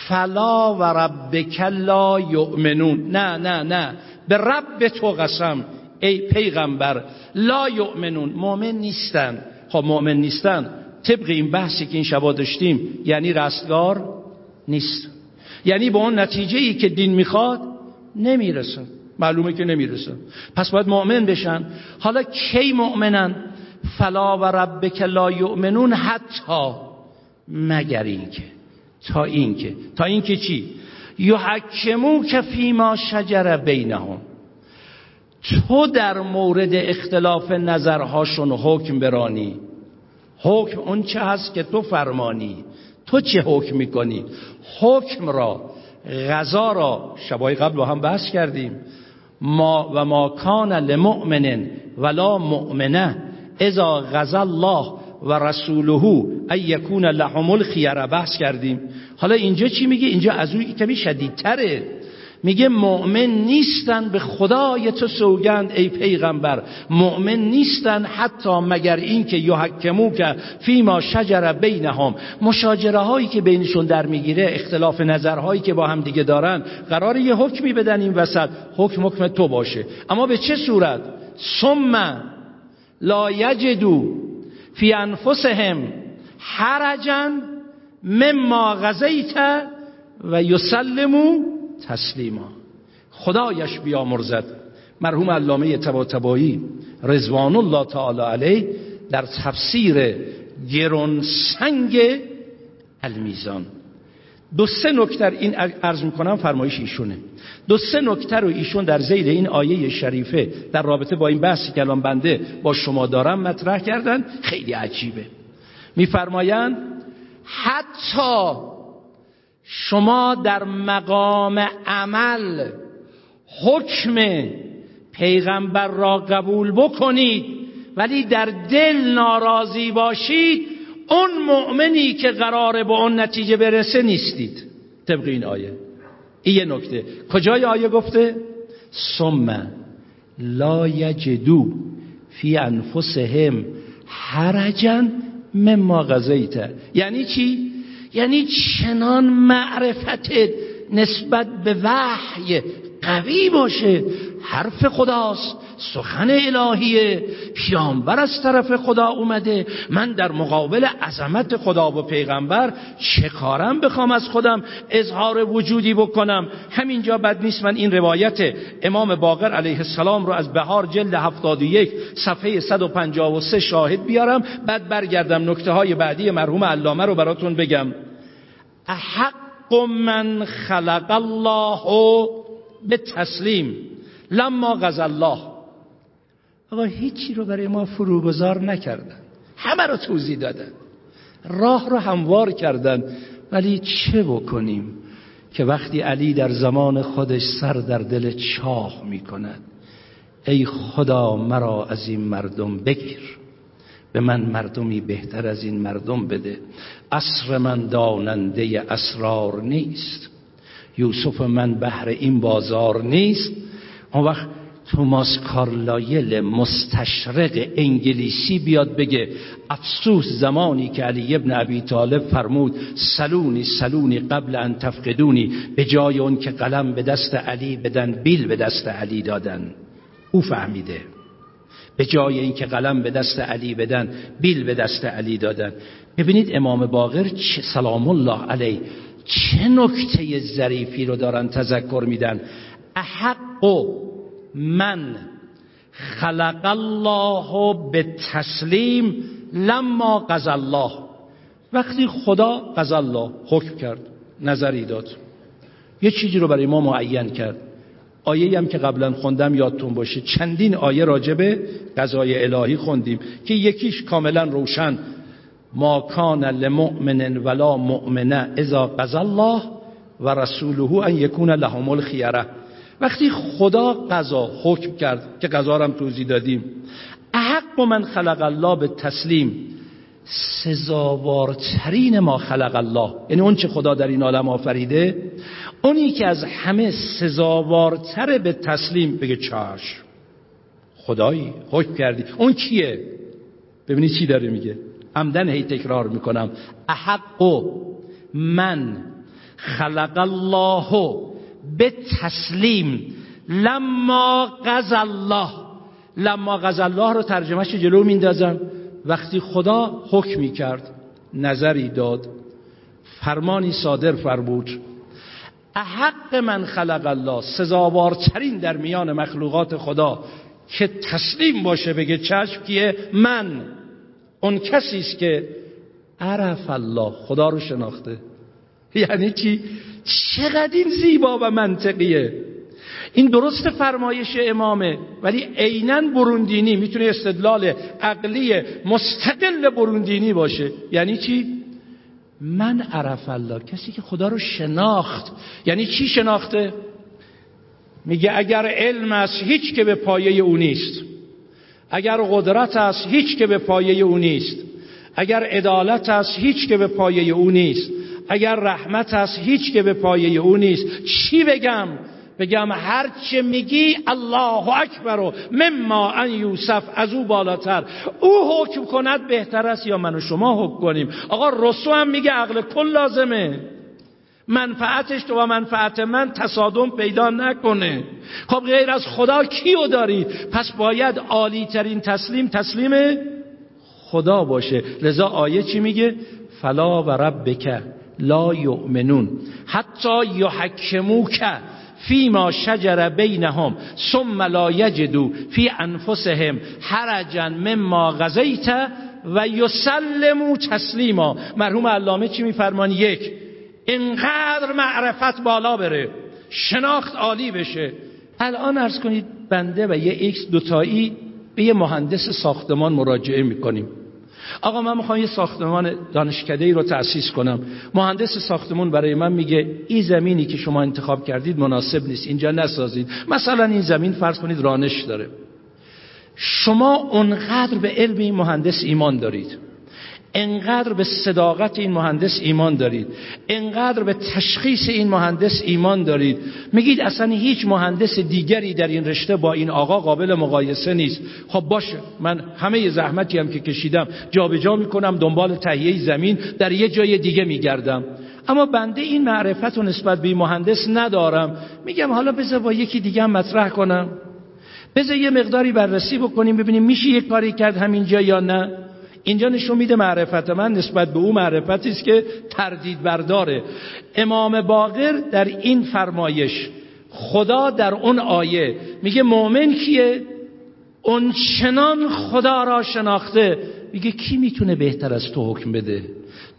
فلا و ربک لا یؤمنون. نه نه نه. به رب تو قسم ای پیغمبر لا یؤمنون. مؤمن نیستن. خب مؤمن نیستن. طبق این بحثی که این شبا داشتیم یعنی رستگار نیست. یعنی به اون نتیجه ای که دین می‌خواد نمی‌رسن معلومه که نمی‌رسن پس باید مؤمن بشن. حالا کی مؤمنن؟ فلا و ربک لا یؤمنون حتی مگر اینکه. تا اینکه. تا اینکه چی؟ یحکمو که فیما شجر بینهم. تو در مورد اختلاف نظرهاشون حکم برانی. حکم اون چه هست که تو فرمانی. تو چه حکم می‌کنی؟ حکم را غذا را شبای قبل با هم بحث کردیم. ما و ما کان لمؤمن ولا مؤمنه اذا غذا الله و رسوله ای یکون لهم الخیره. بحث کردیم. حالا اینجا چی میگه اینجا از اون کمی شدیدتره میگه مؤمن نیستن به خدای تو سوگند ای پیغمبر. مؤمن نیستن حتی مگر اینکه یحکمو که فیما شجر بینهم. مشاجره هایی که بینشون در می‌گیره اختلاف نظرهایی که با هم دیگه دارن قرار یه حکمی بدن این وسط. حکم حکم تو باشه. اما به چه صورت؟ ثم لا یجدو فی انفسهم حرجا مما غزیت و یسلمو تسلیما. خدایش بیامرزد. مرحوم علامه تباتبایی رضوان الله تعالی علیه در تفسیر گرون سنگ المیزان. دو سه نکتر این عرض می‌کنم فرمایش ایشونه. دو سه نکته رو ایشون در زیل این آیه شریفه در رابطه با این بحثی که الان بنده با شما دارم مطرح کردن. خیلی عجیبه. میفرمایند حتی شما در مقام عمل حکم پیغمبر را قبول بکنید ولی در دل ناراضی باشید اون مؤمنی که قراره به اون نتیجه برسه نیستید. طبق این آیه. این یه نکته. کجای آیه گفته؟ ثم لا یجدو فی انفسهم حرجا مما غذیت یعنی چی؟ یعنی چنان معرفت نسبت به وحی قوی باشه. حرف خداست. سخن الهیه. پیامبر از طرف خدا اومده. من در مقابل عظمت خدا و پیغمبر چه کارم بخوام از خودم اظهار وجودی بکنم؟ همینجا بد نیست من این روایت امام باقر علیه السلام رو از بهار جلد 71 صفحه 153 شاهد بیارم. بعد برگردم نکته های بعدی مرحوم علامه رو براتون بگم. احق من خلق الله به تسلیم. لما غز الله. آقا هیچی رو برای ما فروگذار نکردن. همه رو توضیح دادن. راه رو هموار کردن. ولی چه بکنیم که وقتی علی در زمان خودش سر در دل چاه می کند ای خدا مرا از این مردم بگیر. به من مردمی بهتر از این مردم بده. اصر من داننده اسرار نیست. یوسف من بهر این بازار نیست. اون وقت توماس کارلایل مستشرق انگلیسی بیاد بگه افسوس زمانی که علی ابن ابی طالب فرمود سلونی سلونی قبل ان تفقدونی به جای اون که قلم به دست علی بدن بیل به دست علی دادن. او فهمیده. به جای اینکه قلم به دست علی بدن بیل به دست علی دادن. ببینید امام باقر سلام الله علیه چه نکته ظریفی رو دارن تذکر میدن. احق من خلق الله به تسلیم لما قض الله. وقتی خدا قض الله حکم کرد نظری داد. یه چیزی رو برای ما معین کرد. آیه هم که قبلا خوندم یادتون باشه. چندین آیه راجبه قضای الهی خوندیم که یکیش کاملا روشن. ما کان لمؤمن ولا مؤمنه اذا قضى الله و رسوله ان یکون لهم الخیره. وقتی خدا قضا حکم کرد که قضا هم توضیح دادیم احق من خلق الله به تسلیم سزاوارترین ما خلق الله. یعنی اون چه خدا در این عالم آفریده اونی که از همه سزاوارتر به تسلیم. بگه چاش خدایی حکم کردی. اون کیه ببینی چی داره میگه. عمدن هی تکرار می‌کنم. احق من خلق الله به تسلیم. لما قض الله. لما قض الله رو ترجمهش جلو میندازم وقتی خدا حکمی کرد نظری داد. فرمانی صادر فرمود. احق من خلق الله. سزاوارترین در میان مخلوقات خدا. که تسلیم باشه بگه چشم کیه؟ من. اون کسی است که عرف الله. خدا رو شناخته. یعنی چی؟ چقدر این زیبا و منطقیه. این درست فرمایش امامه ولی عینا بروندینی می‌تونه استدلال عقلی مستقل بروندینی باشه. یعنی چی؟ من عرف الله کسی که خدا رو شناخت. یعنی چی شناخته؟ میگه اگر علم است هیچ که به پایه او نیست. اگر قدرت است هیچ که به پایه او نیست. اگر عدالت است هیچ که به پایه او نیست. اگر رحمت است هیچ که به پایه او نیست. چی بگم؟ بگم هر چه میگی الله اکبر و مما ان یوسف از او بالاتر. او حکم کند بهتر است یا من و شما حکم کنیم؟ آقا رسو هم میگه عقل کل لازمه. منفعتش تو و منفعت من تصادم پیدا نکنه. خب غیر از خدا کیو دارید پس باید عالی ترین تسلیم تسلیم خدا باشه. لذا آیه چی میگه؟ فلا و ربک. لا یؤمنون. حتی یحکموک فیما شجر بینهم ثم لا یجدو فی انفسهم حرجا مما غزیت و یسلمو تسلیما. مرحوم علامه چی میفرمان یک اینقدر معرفت بالا بره شناخت عالی بشه. الان فرض کنید بنده و یه X دوتایی به یه مهندس ساختمان مراجعه می‌کنیم. آقا من می‌خوام یه ساختمان دانشکده ای رو تأسیس کنم. مهندس ساختمان برای من میگه این زمینی که شما انتخاب کردید مناسب نیست اینجا نسازید. مثلا این زمین فرض کنید رانش داره. شما اونقدر به علم این مهندس ایمان دارید. انقدر به صداقت این مهندس ایمان دارید. انقدر به تشخیص این مهندس ایمان دارید. میگید اصلا هیچ مهندس دیگری در این رشته با این آقا قابل مقایسه نیست. خب باشه من همه زحمتی هم که کشیدم جابجا جا می‌کنم دنبال تهیه زمین در یه جای دیگه میگردم. اما بنده این معرفت و نسبت به این مهندس ندارم. میگم حالا بذار با یکی دیگه هم مطرح کنم. بذار یه مقداری بررسی بکنیم ببینیم میشه یه کاری کرد همینجا یا نه. اینجا نشون میده معرفت من نسبت به او معرفتی است که تردید برداره امام باقر در این فرمایش خدا در اون آیه میگه مؤمن کیه؟ اون چنان خدا را شناخته. میگه کی می‌تونه بهتر از تو حکم بده؟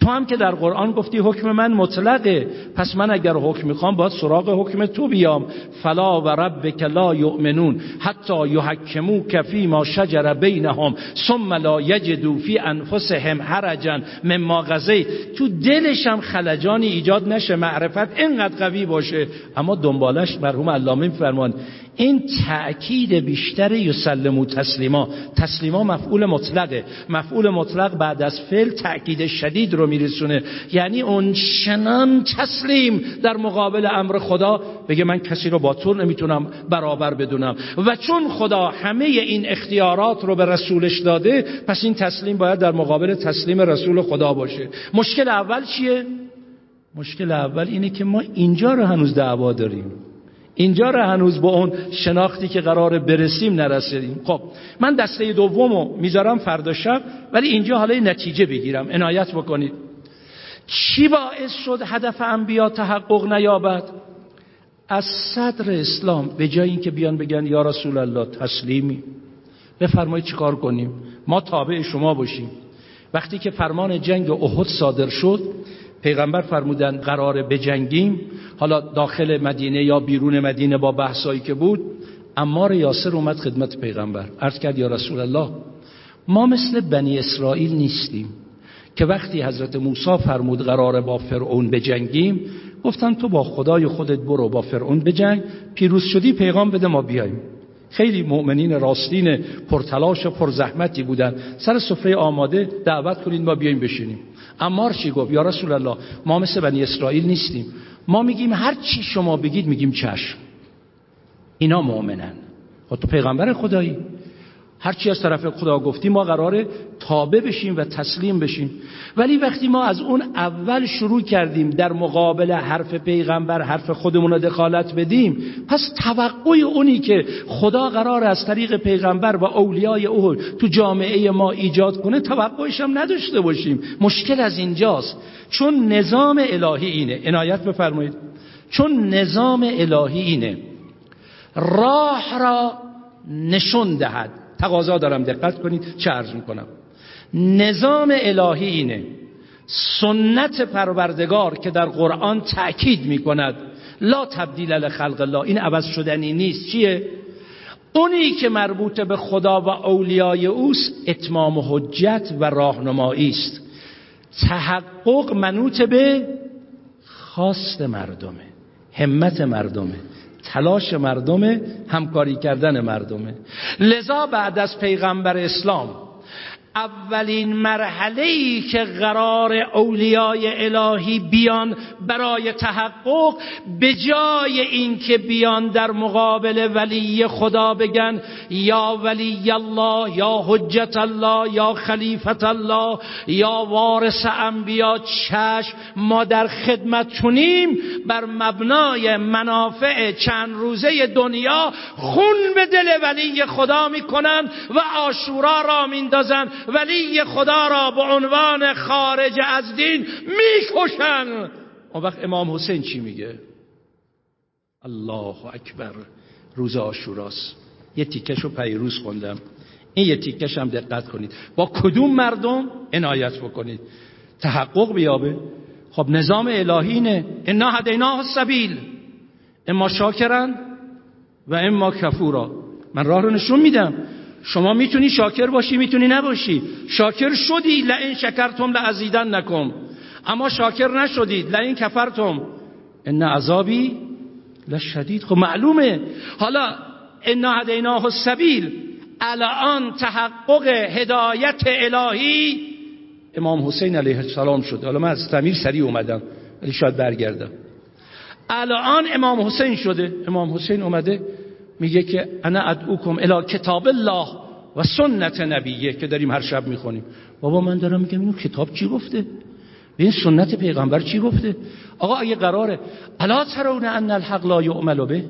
تو هم که در قرآن گفتی حکم من مطلقه پس من اگر حکم می‌خوام باید سراغ حکم تو بیام. فلا و ربک لا یؤمنون حتی یحکمو کفی ما شجر بینهم ثم لا یجدو فی انفسهم حرجا مما غزی. تو دلشم خلجانی ایجاد نشه معرفت اینقدر قوی باشه. اما دنبالش مرحوم علامه فرمان این تأکید بیشتر یسلمو تسلیما. تسلیما مفعول مطلقه. مفعول مطلق بعد از فعل تأکید شدید رو میرسونه. یعنی اون شنان تسلیم در مقابل امر خدا. بگه من کسی رو با تو نمی‌تونم برابر بدونم. و چون خدا همه این اختیارات رو به رسولش داده پس این تسلیم باید در مقابل تسلیم رسول خدا باشه. مشکل اول چیه؟ مشکل اول اینه که ما اینجا رو هنوز دعوا داریم. اینجا رو هنوز با اون شناختی که قرار برسیم نرسیدیم. خب من دسته دومو می‌ذارم فردا شب ولی اینجا حالا نتیجه بگیرم. عنایت بکنید. چی باعث شد هدف انبیا تحقق نیابد؟ از صدر اسلام به جای اینکه بیان بگن یا رسول الله تسلیمی. بفرمایید چیکار کنیم؟ ما تابع شما باشیم. وقتی که فرمان جنگ احد صادر شد پیغمبر فرمودن قرار بجنگیم حالا داخل مدینه یا بیرون مدینه با بحثایی که بود امار یاسر اومد خدمت پیغمبر. عرض کرد یا رسول الله ما مثل بنی اسرائیل نیستیم که وقتی حضرت موسی فرمود قرار با فرعون بجنگیم گفتن تو با خدای خودت برو با فرعون بجنگ پیروز شدی پیغام بده ما بیایم خیلی مؤمنین راستین پرتلاش و پرزحمتی بودن. سر سفره آماده دعوت کنید ما بیایم بشینیم. امار چی گفت؟ یا رسول الله ما مثل بنی اسرائیل نیستیم. ما میگیم هر چی شما بگید میگیم چشم. اینا مؤمنن. خب تو پیغمبر خدایی. هرچی از طرف خدا گفتی ما قراره تابع بشیم و تسلیم بشیم. ولی وقتی ما از اون اول شروع کردیم در مقابل حرف پیغمبر حرف خودمون رو دخالت بدیم پس توقع اونی که خدا قرار از طریق پیغمبر و اولیای او تو جامعه ما ایجاد کنه توقعش هم نداشته باشیم. مشکل از اینجاست. چون نظام الهی اینه. عنایت بفرمایید. چون نظام الهی اینه. راه را نشون دهد. تقاضا دارم دقت کنید چه عرض می‌کنم. نظام الهی اینه سنت پروردگار که در قرآن تأکید می‌کند لا تبدیل لخلق الله. این عوض شدنی نیست. چیه؟ اونی که مربوط به خدا و اولیای اوست اتمام حجت و راهنمایی است. تحقق منوط به خواست مردمه همت مردمه. تلاش مردمه همکاری کردن مردمه لذا بعد از پیغمبر اسلام اولین مرحله ای که قرار اولیای الهی بیان برای تحقق به جای اینکه بیان در مقابل ولی خدا بگن یا ولی الله یا حجت الله یا خلیفت الله یا وارث انبیا چشم ما در خدمتتونیم بر مبنای منافع چند روزه دنیا خون به دل ولی خدا می‌کنن و آشورا را میندازن. ولی خدا را به عنوان خارج از دین می‌کشن. اون وقت امام حسین چی میگه؟ الله اکبر. روز آشوراست. یه تیکش رو پیروز خوندم. این یه تیکش هم دقت کنید. با کدوم مردم عنایت بکنید؟ تحقق بیابه. خب نظام الهی اینه انا هدیناه سبیل اما شاکرن و اما کفورا. من راه رو نشون میدم. شما می‌تونی شاکر باشی می‌تونی نباشی. شاکر شدی لئن شکرتم لعزیدن نکم اما شاکر نشدید لئن کفرتم. ان عذابی لشدید. خب معلومه. حالا انا هدیناه السبیل. الان تحقق هدایت الهی امام حسین علیه السلام شد. حالا من از تمیر سریع اومدم ولی شاید برگردم. الان امام حسین شده. امام حسین اومده. میگه که انا ادعوکم الی کتاب الله و سنت نبیه که داریم هر شب می‌خونیم. بابا من دارم میگم اینو کتاب چی گفته؟ به این سنت پیغمبر چی گفته؟ آقا اگه قراره الا ترون ان الحق لا یعمل به؟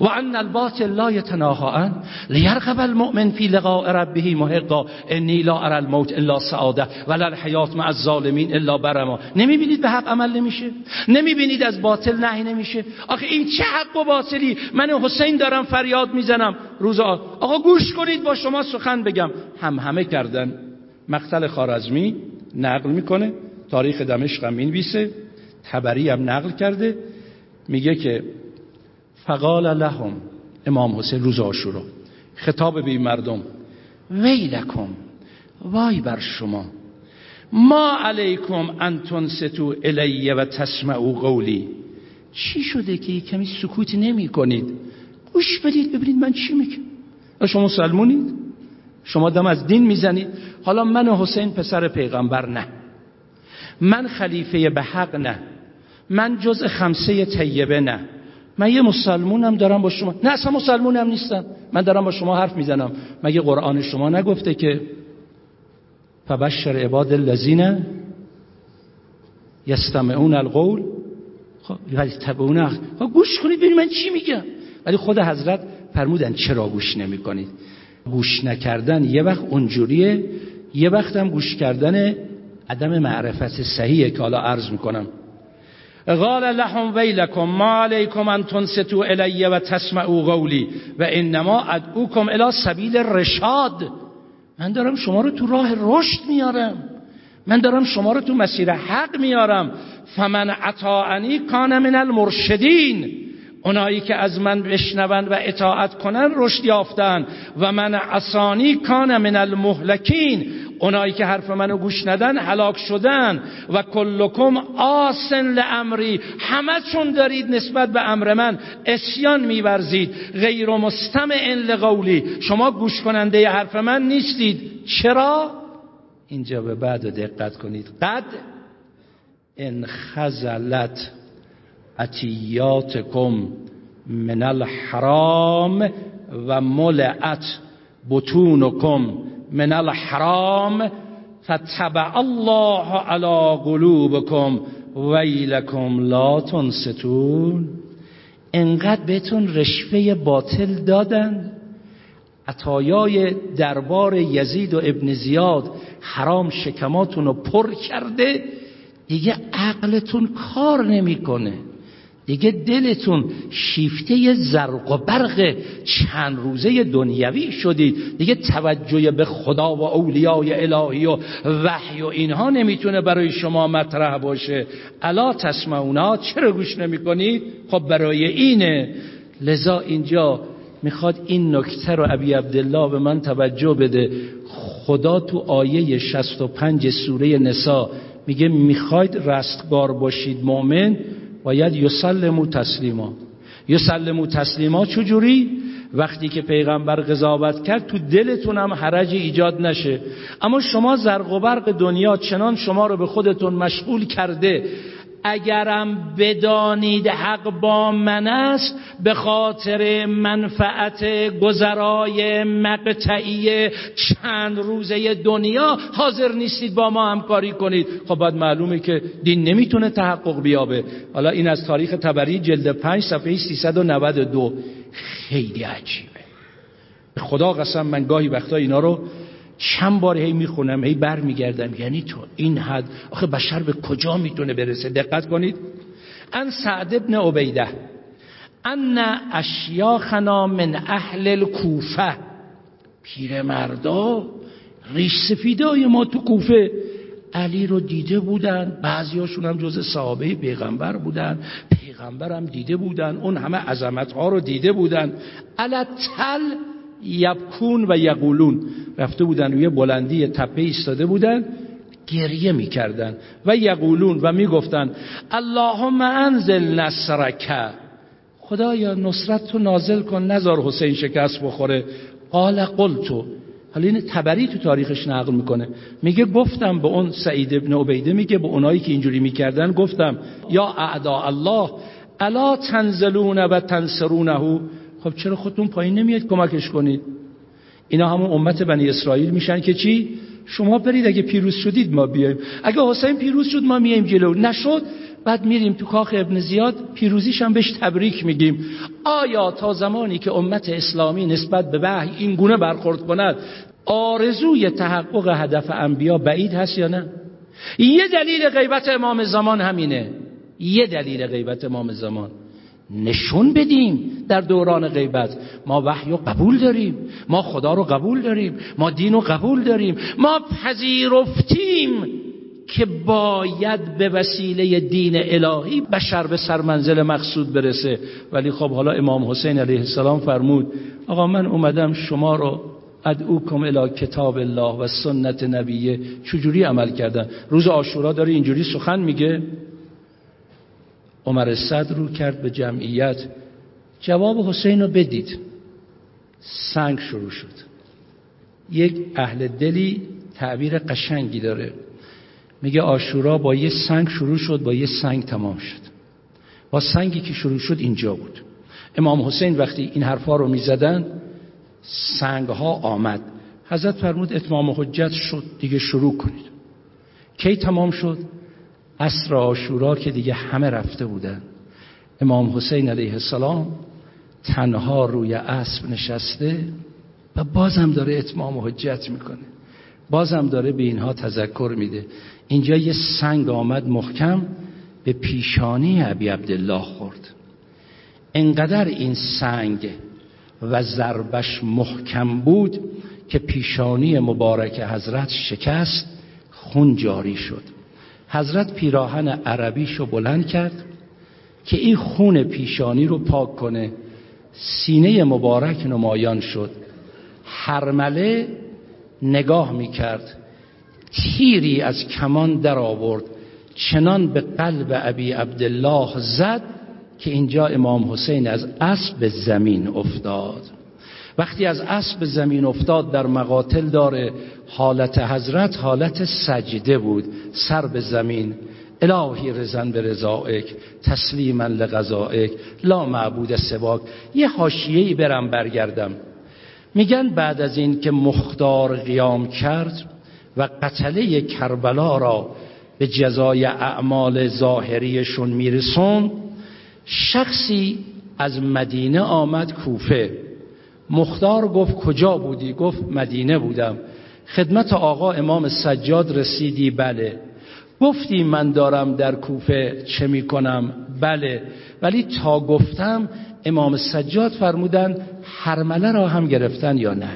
و ان الباطل لا يتناهى عن ليرغب المؤمن في لقاء ربه محقا. اني لا ارى الموت الا سعاده ولا الحیات مع الظالمین الا برما. نمی‌بینید به حق عمل نمیشه؟ نمی‌بینید از باطل نهی نمیشه؟ آخه این چه حق و باطلی؟ من حسین دارم فریاد می‌زنم. روز آقا گوش کنید با شما سخن بگم. هم همه کردن. مقتل خارزمی نقل می‌کنه. تاریخ دمشق هم می‌نویسه. تبری هم نقل کرده. میگه که فقال لهم امام حسین روز آشورا خطاب به این مردم ویلکم وای بر شما. ما علیکم ان تنستو الیه و تسمعو قولی. چی شده که کمی سکوت نمی کنید؟ گوش بدید ببینید من چی میگم. شما مسلمونید؟ شما دم از دین می‌زنید؟ حالا من و حسین پسر پیغمبر نه. من خلیفه به حق نه. من جز خمسه طیبه نه. من یه مسلمونم دارم با شما. نه اصلا مسلمونم نیستم. من دارم با شما حرف می‌زنم. مگه قرآن شما نگفته که فبشر عباد الذین یستمعون القول؟ خب خب گوش کنید ببینید من چی میگم. ولی خود حضرت فرمودن چرا گوش نمی کنید گوش نکردن یه وقت اونجوریه. یه وقت گوش کردن عدم معرفت صحیحه که حالا عرض می‌کنم. قال لهم ویلکم ما علیکم ان تنستو الی و تسمعوا قولی و انما ادعوکم الی سبیل رشاد. من دارم شما رو تو راه رشد میارم. من دارم شما رو تو مسیر حق میارم. فمن عطاعنی کان من المرشدین. اونایی که از من بشنوند و اطاعت کنن رشد یافتن و من عصانی کان من المهلکین. اونایی که حرف منو گوش ندن هلاک شدن و کلکم آسن لامری. چون دارید نسبت به امر من اسیان میورزید. غیر مستمع لقولی. شما گوش کننده حرف من نیستید. چرا؟ اینجا به بعد دقت کنید. قد ان خزلت عطیاتکم من الحرام و ملعت بطونکم. من الحرام فتبع الله على قلوبكم ویلکم لا تنستون انقدر بهتون رشوه باطل دادن. عطایای دربار یزید و ابن زیاد حرام شکماتون رو پر کرده. دیگه عقلتون کار نمی‌کنه. دیگه دلتون شیفته زرق و برق چند روزه دنیوی شدید. دیگه توجه به خدا و اولیای الهی و وحی و اینها نمی‌تونه برای شما مطرح باشه. الا تسمعونا چرا گوش نمی کنید خب برای اینه. لذا اینجا می‌خواد این نکته رو ابی عبدالله به من توجه بده. خدا تو آیه 65 سوره نسا میگه می‌خواید رستگار باشید مؤمن باید یسلمو تسلیما. یسلمو تسلیما چجوری؟ وقتی که پیغمبر قضاوت کرد تو دلتون هم حرج ایجاد نشه. اما شما زرق و برق دنیا چنان شما رو به خودتون مشغول کرده. اگرم بدانید حق با من است به خاطر منفعت گذرای مقطعی چند روزه دنیا حاضر نیستید با ما همکاری کنید. خب باید معلومه که دین نمی‌تونه تحقق بیابه. حالا این از تاریخ تبری جلد 5 صفحه 392 خیلی عجیبه. خدا قسم من گاهی وقتا اینا رو چند بار هی می‌خونم هی برمیگردم. یعنی تو این حد؟ آخه بشر به کجا می‌تونه برسه؟ دقت کنید. ان سعد ابن عبیده ان اشیاخنا من اهل الکوفه. پیرمردا ریش سفیدای ما تو کوفه. علی رو دیده بودن بعضیاشون هم جز صحابه پیغمبر بودن پیغمبر هم دیده بودن اون همه عظمت ها رو دیده بودن. تل یبکون و یقولون. رفته بودن روی بلندی تپه ایستاده بودن گریه می‌کردن و یقولون و می‌گفتن اللهم انزل نصرک. خدایا نصرت تو نازل کن نزار حسین شکست بخوره. قال قلتو. حالا این تبری تو تاریخش نقل می‌کنه. میگه گفتم به اون سعید ابن عبیده. میگه به اونایی که اینجوری می‌کردن. گفتم یا اعدا الله الا تنزلون و تنصرونه. خب چرا خودتون پایین نمیاد کمکش کنید؟ اینا همون امت بنی اسرائیل میشن که چی؟ شما برید اگه پیروز شدید ما بیایم. اگه حسین پیروز شد ما میایم جلو. نشد بعد میریم تو کاخ ابن زیاد پیروزیش هم بهش تبریک میگیم. آیا تا زمانی که امت اسلامی نسبت به وحی این گونه برخورد کند آرزوی تحقق هدف انبیا بعید هست یا نه؟ یه دلیل غیبت امام زمان همینه. یه دلیل غیبت امام زمان. نشون بدیم در دوران غیبت. ما وحی رو قبول داریم. ما خدا رو قبول داریم. ما دین رو قبول داریم. ما پذیرفتیم که باید به وسیله دین الهی بشر به سرمنزل مقصود برسه. ولی خب حالا امام حسین علیه السلام فرمود آقا من اومدم شما رو ادعوکم الی کتاب الله و سنت نبیه. چجوری عمل کردن؟ روز آشورا داره اینجوری سخن میگه؟ عمر صد رو کرد به جمعیت. جواب حسین رو بدید. سنگ شروع شد. یک اهل دلی تعبیر قشنگی داره. میگه آشورا با یه سنگ شروع شد با یه سنگ تمام شد. با سنگی که شروع شد اینجا بود. امام حسین وقتی این حرفا رو می‌زدن سنگ ها آمد. حضرت فرمود اتمام حجت شد دیگه شروع کنید. کی تمام شد؟ عصر آشورا که دیگه همه رفته بودن. امام حسین علیه السلام تنها روی اسب نشسته و بازم داره اتمام حجت می‌کنه. بازم داره به اینها تذکر میده. اینجا یه سنگ آمد محکم به پیشانی ابی عبدالله خورد. انقدر این سنگ و ضربش محکم بود که پیشانی مبارک حضرت شکست خون جاری شد. حضرت پیراهن عربیشو بلند کرد که این خون پیشانی رو پاک کنه. سینه مبارک نمایان شد. هرمله نگاه می‌کرد. تیری از کمان در آورد. چنان به قلب ابی عبدالله زد که اینجا امام حسین از اسب زمین افتاد. وقتی از اسب زمین افتاد در مقاتل داره حالت حضرت حالت سجده بود. سر به زمین الهی رزن به رضائک تسلیما لغذائک لا معبود سواک. یه حاشیه‌ای برم برگردم. میگن بعد از این که مختار قیام کرد و قتله کربلا را به جزای اعمال ظاهریشون میرسون شخصی از مدینه آمد کوفه. مختار گفت کجا بودی؟ گفت مدینه بودم. خدمت آقا امام سجاد رسیدی بله. گفتی من دارم در کوفه چه می‌کنم؟ بله. ولی تا گفتم امام سجاد فرمودن حرمله را هم گرفتن یا نه؟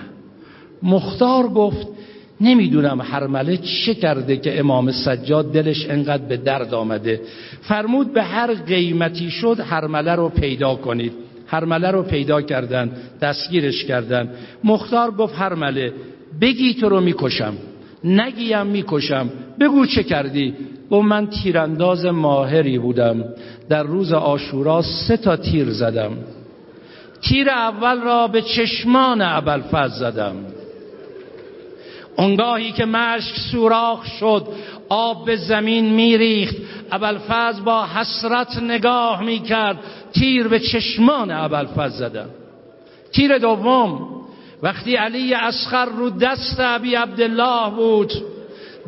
مختار گفت نمی‌دونم حرمله چه کرده که امام سجاد دلش انقدر به درد آمده. فرمود به هر قیمتی شد حرمله رو پیدا کنید. حرمله رو پیدا کردن دستگیرش کردن. مختار گفت حرمله بگی تو رو می‌کشم نگیم می‌کشم. بگو چه کردی؟ و من تیرانداز ماهری بودم. در روز آشورا سه تا تیر زدم. تیر اول را به چشمان ابوالفضل زدم. اونگاهی که مشک سوراخ شد آب به زمین میریخت. ابوالفضل با حسرت نگاه می‌کرد. تیر به چشمان ابوالفضل زدم. تیر دوم وقتی علی اسخر رو دست ابی عبدالله بود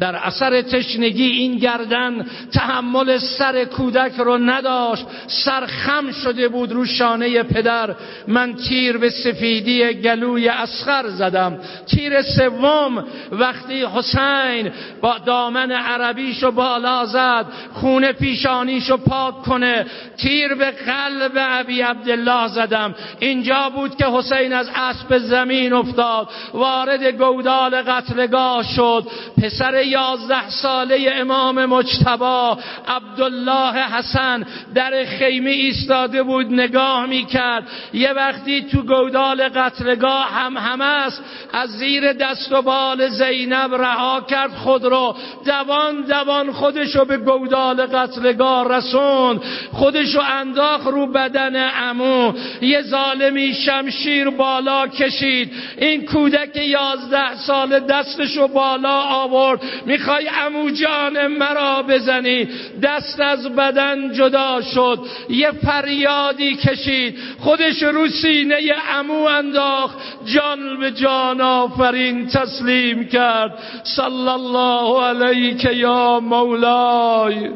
در اثر تشنگی این گردن تحمل سر کودک رو نداشت. سر خم شده بود رو شانه پدر. من تیر به سفیدی گلوی اسخر زدم. تیر سوم وقتی حسین با دامن عربیشو بالا زد خونه پیشانیشو پاک کنه. تیر به قلب ابی عبدالله زدم. اینجا بود که حسین از اسب زمین افتاد. وارد گودال قتلگاه شد. پسر یازده ساله امام مجتبا عبدالله حسن در خیمه ایستاده بود نگاه می‌کرد. یه وقتی تو گودال قتلگاه هم هم است از زیر دست و بال زینب رها کرد خود رو دوان دوان خودشو به گودال قتلگاه رسوند. خودشو انداخ رو بدن امو یه ظالمی شمشیر بالا کشید. این کودک یازده سال دستشو بالا آورد. می‌خوای امو جان مرا بزنی؟ دست از بدن جدا شد. یه فریادی کشید. خودش رو سینه امو انداخت. جان به جان آفرین تسلیم کرد. صلی الله علیک یا مولای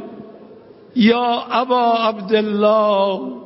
یا ابا عبدالله.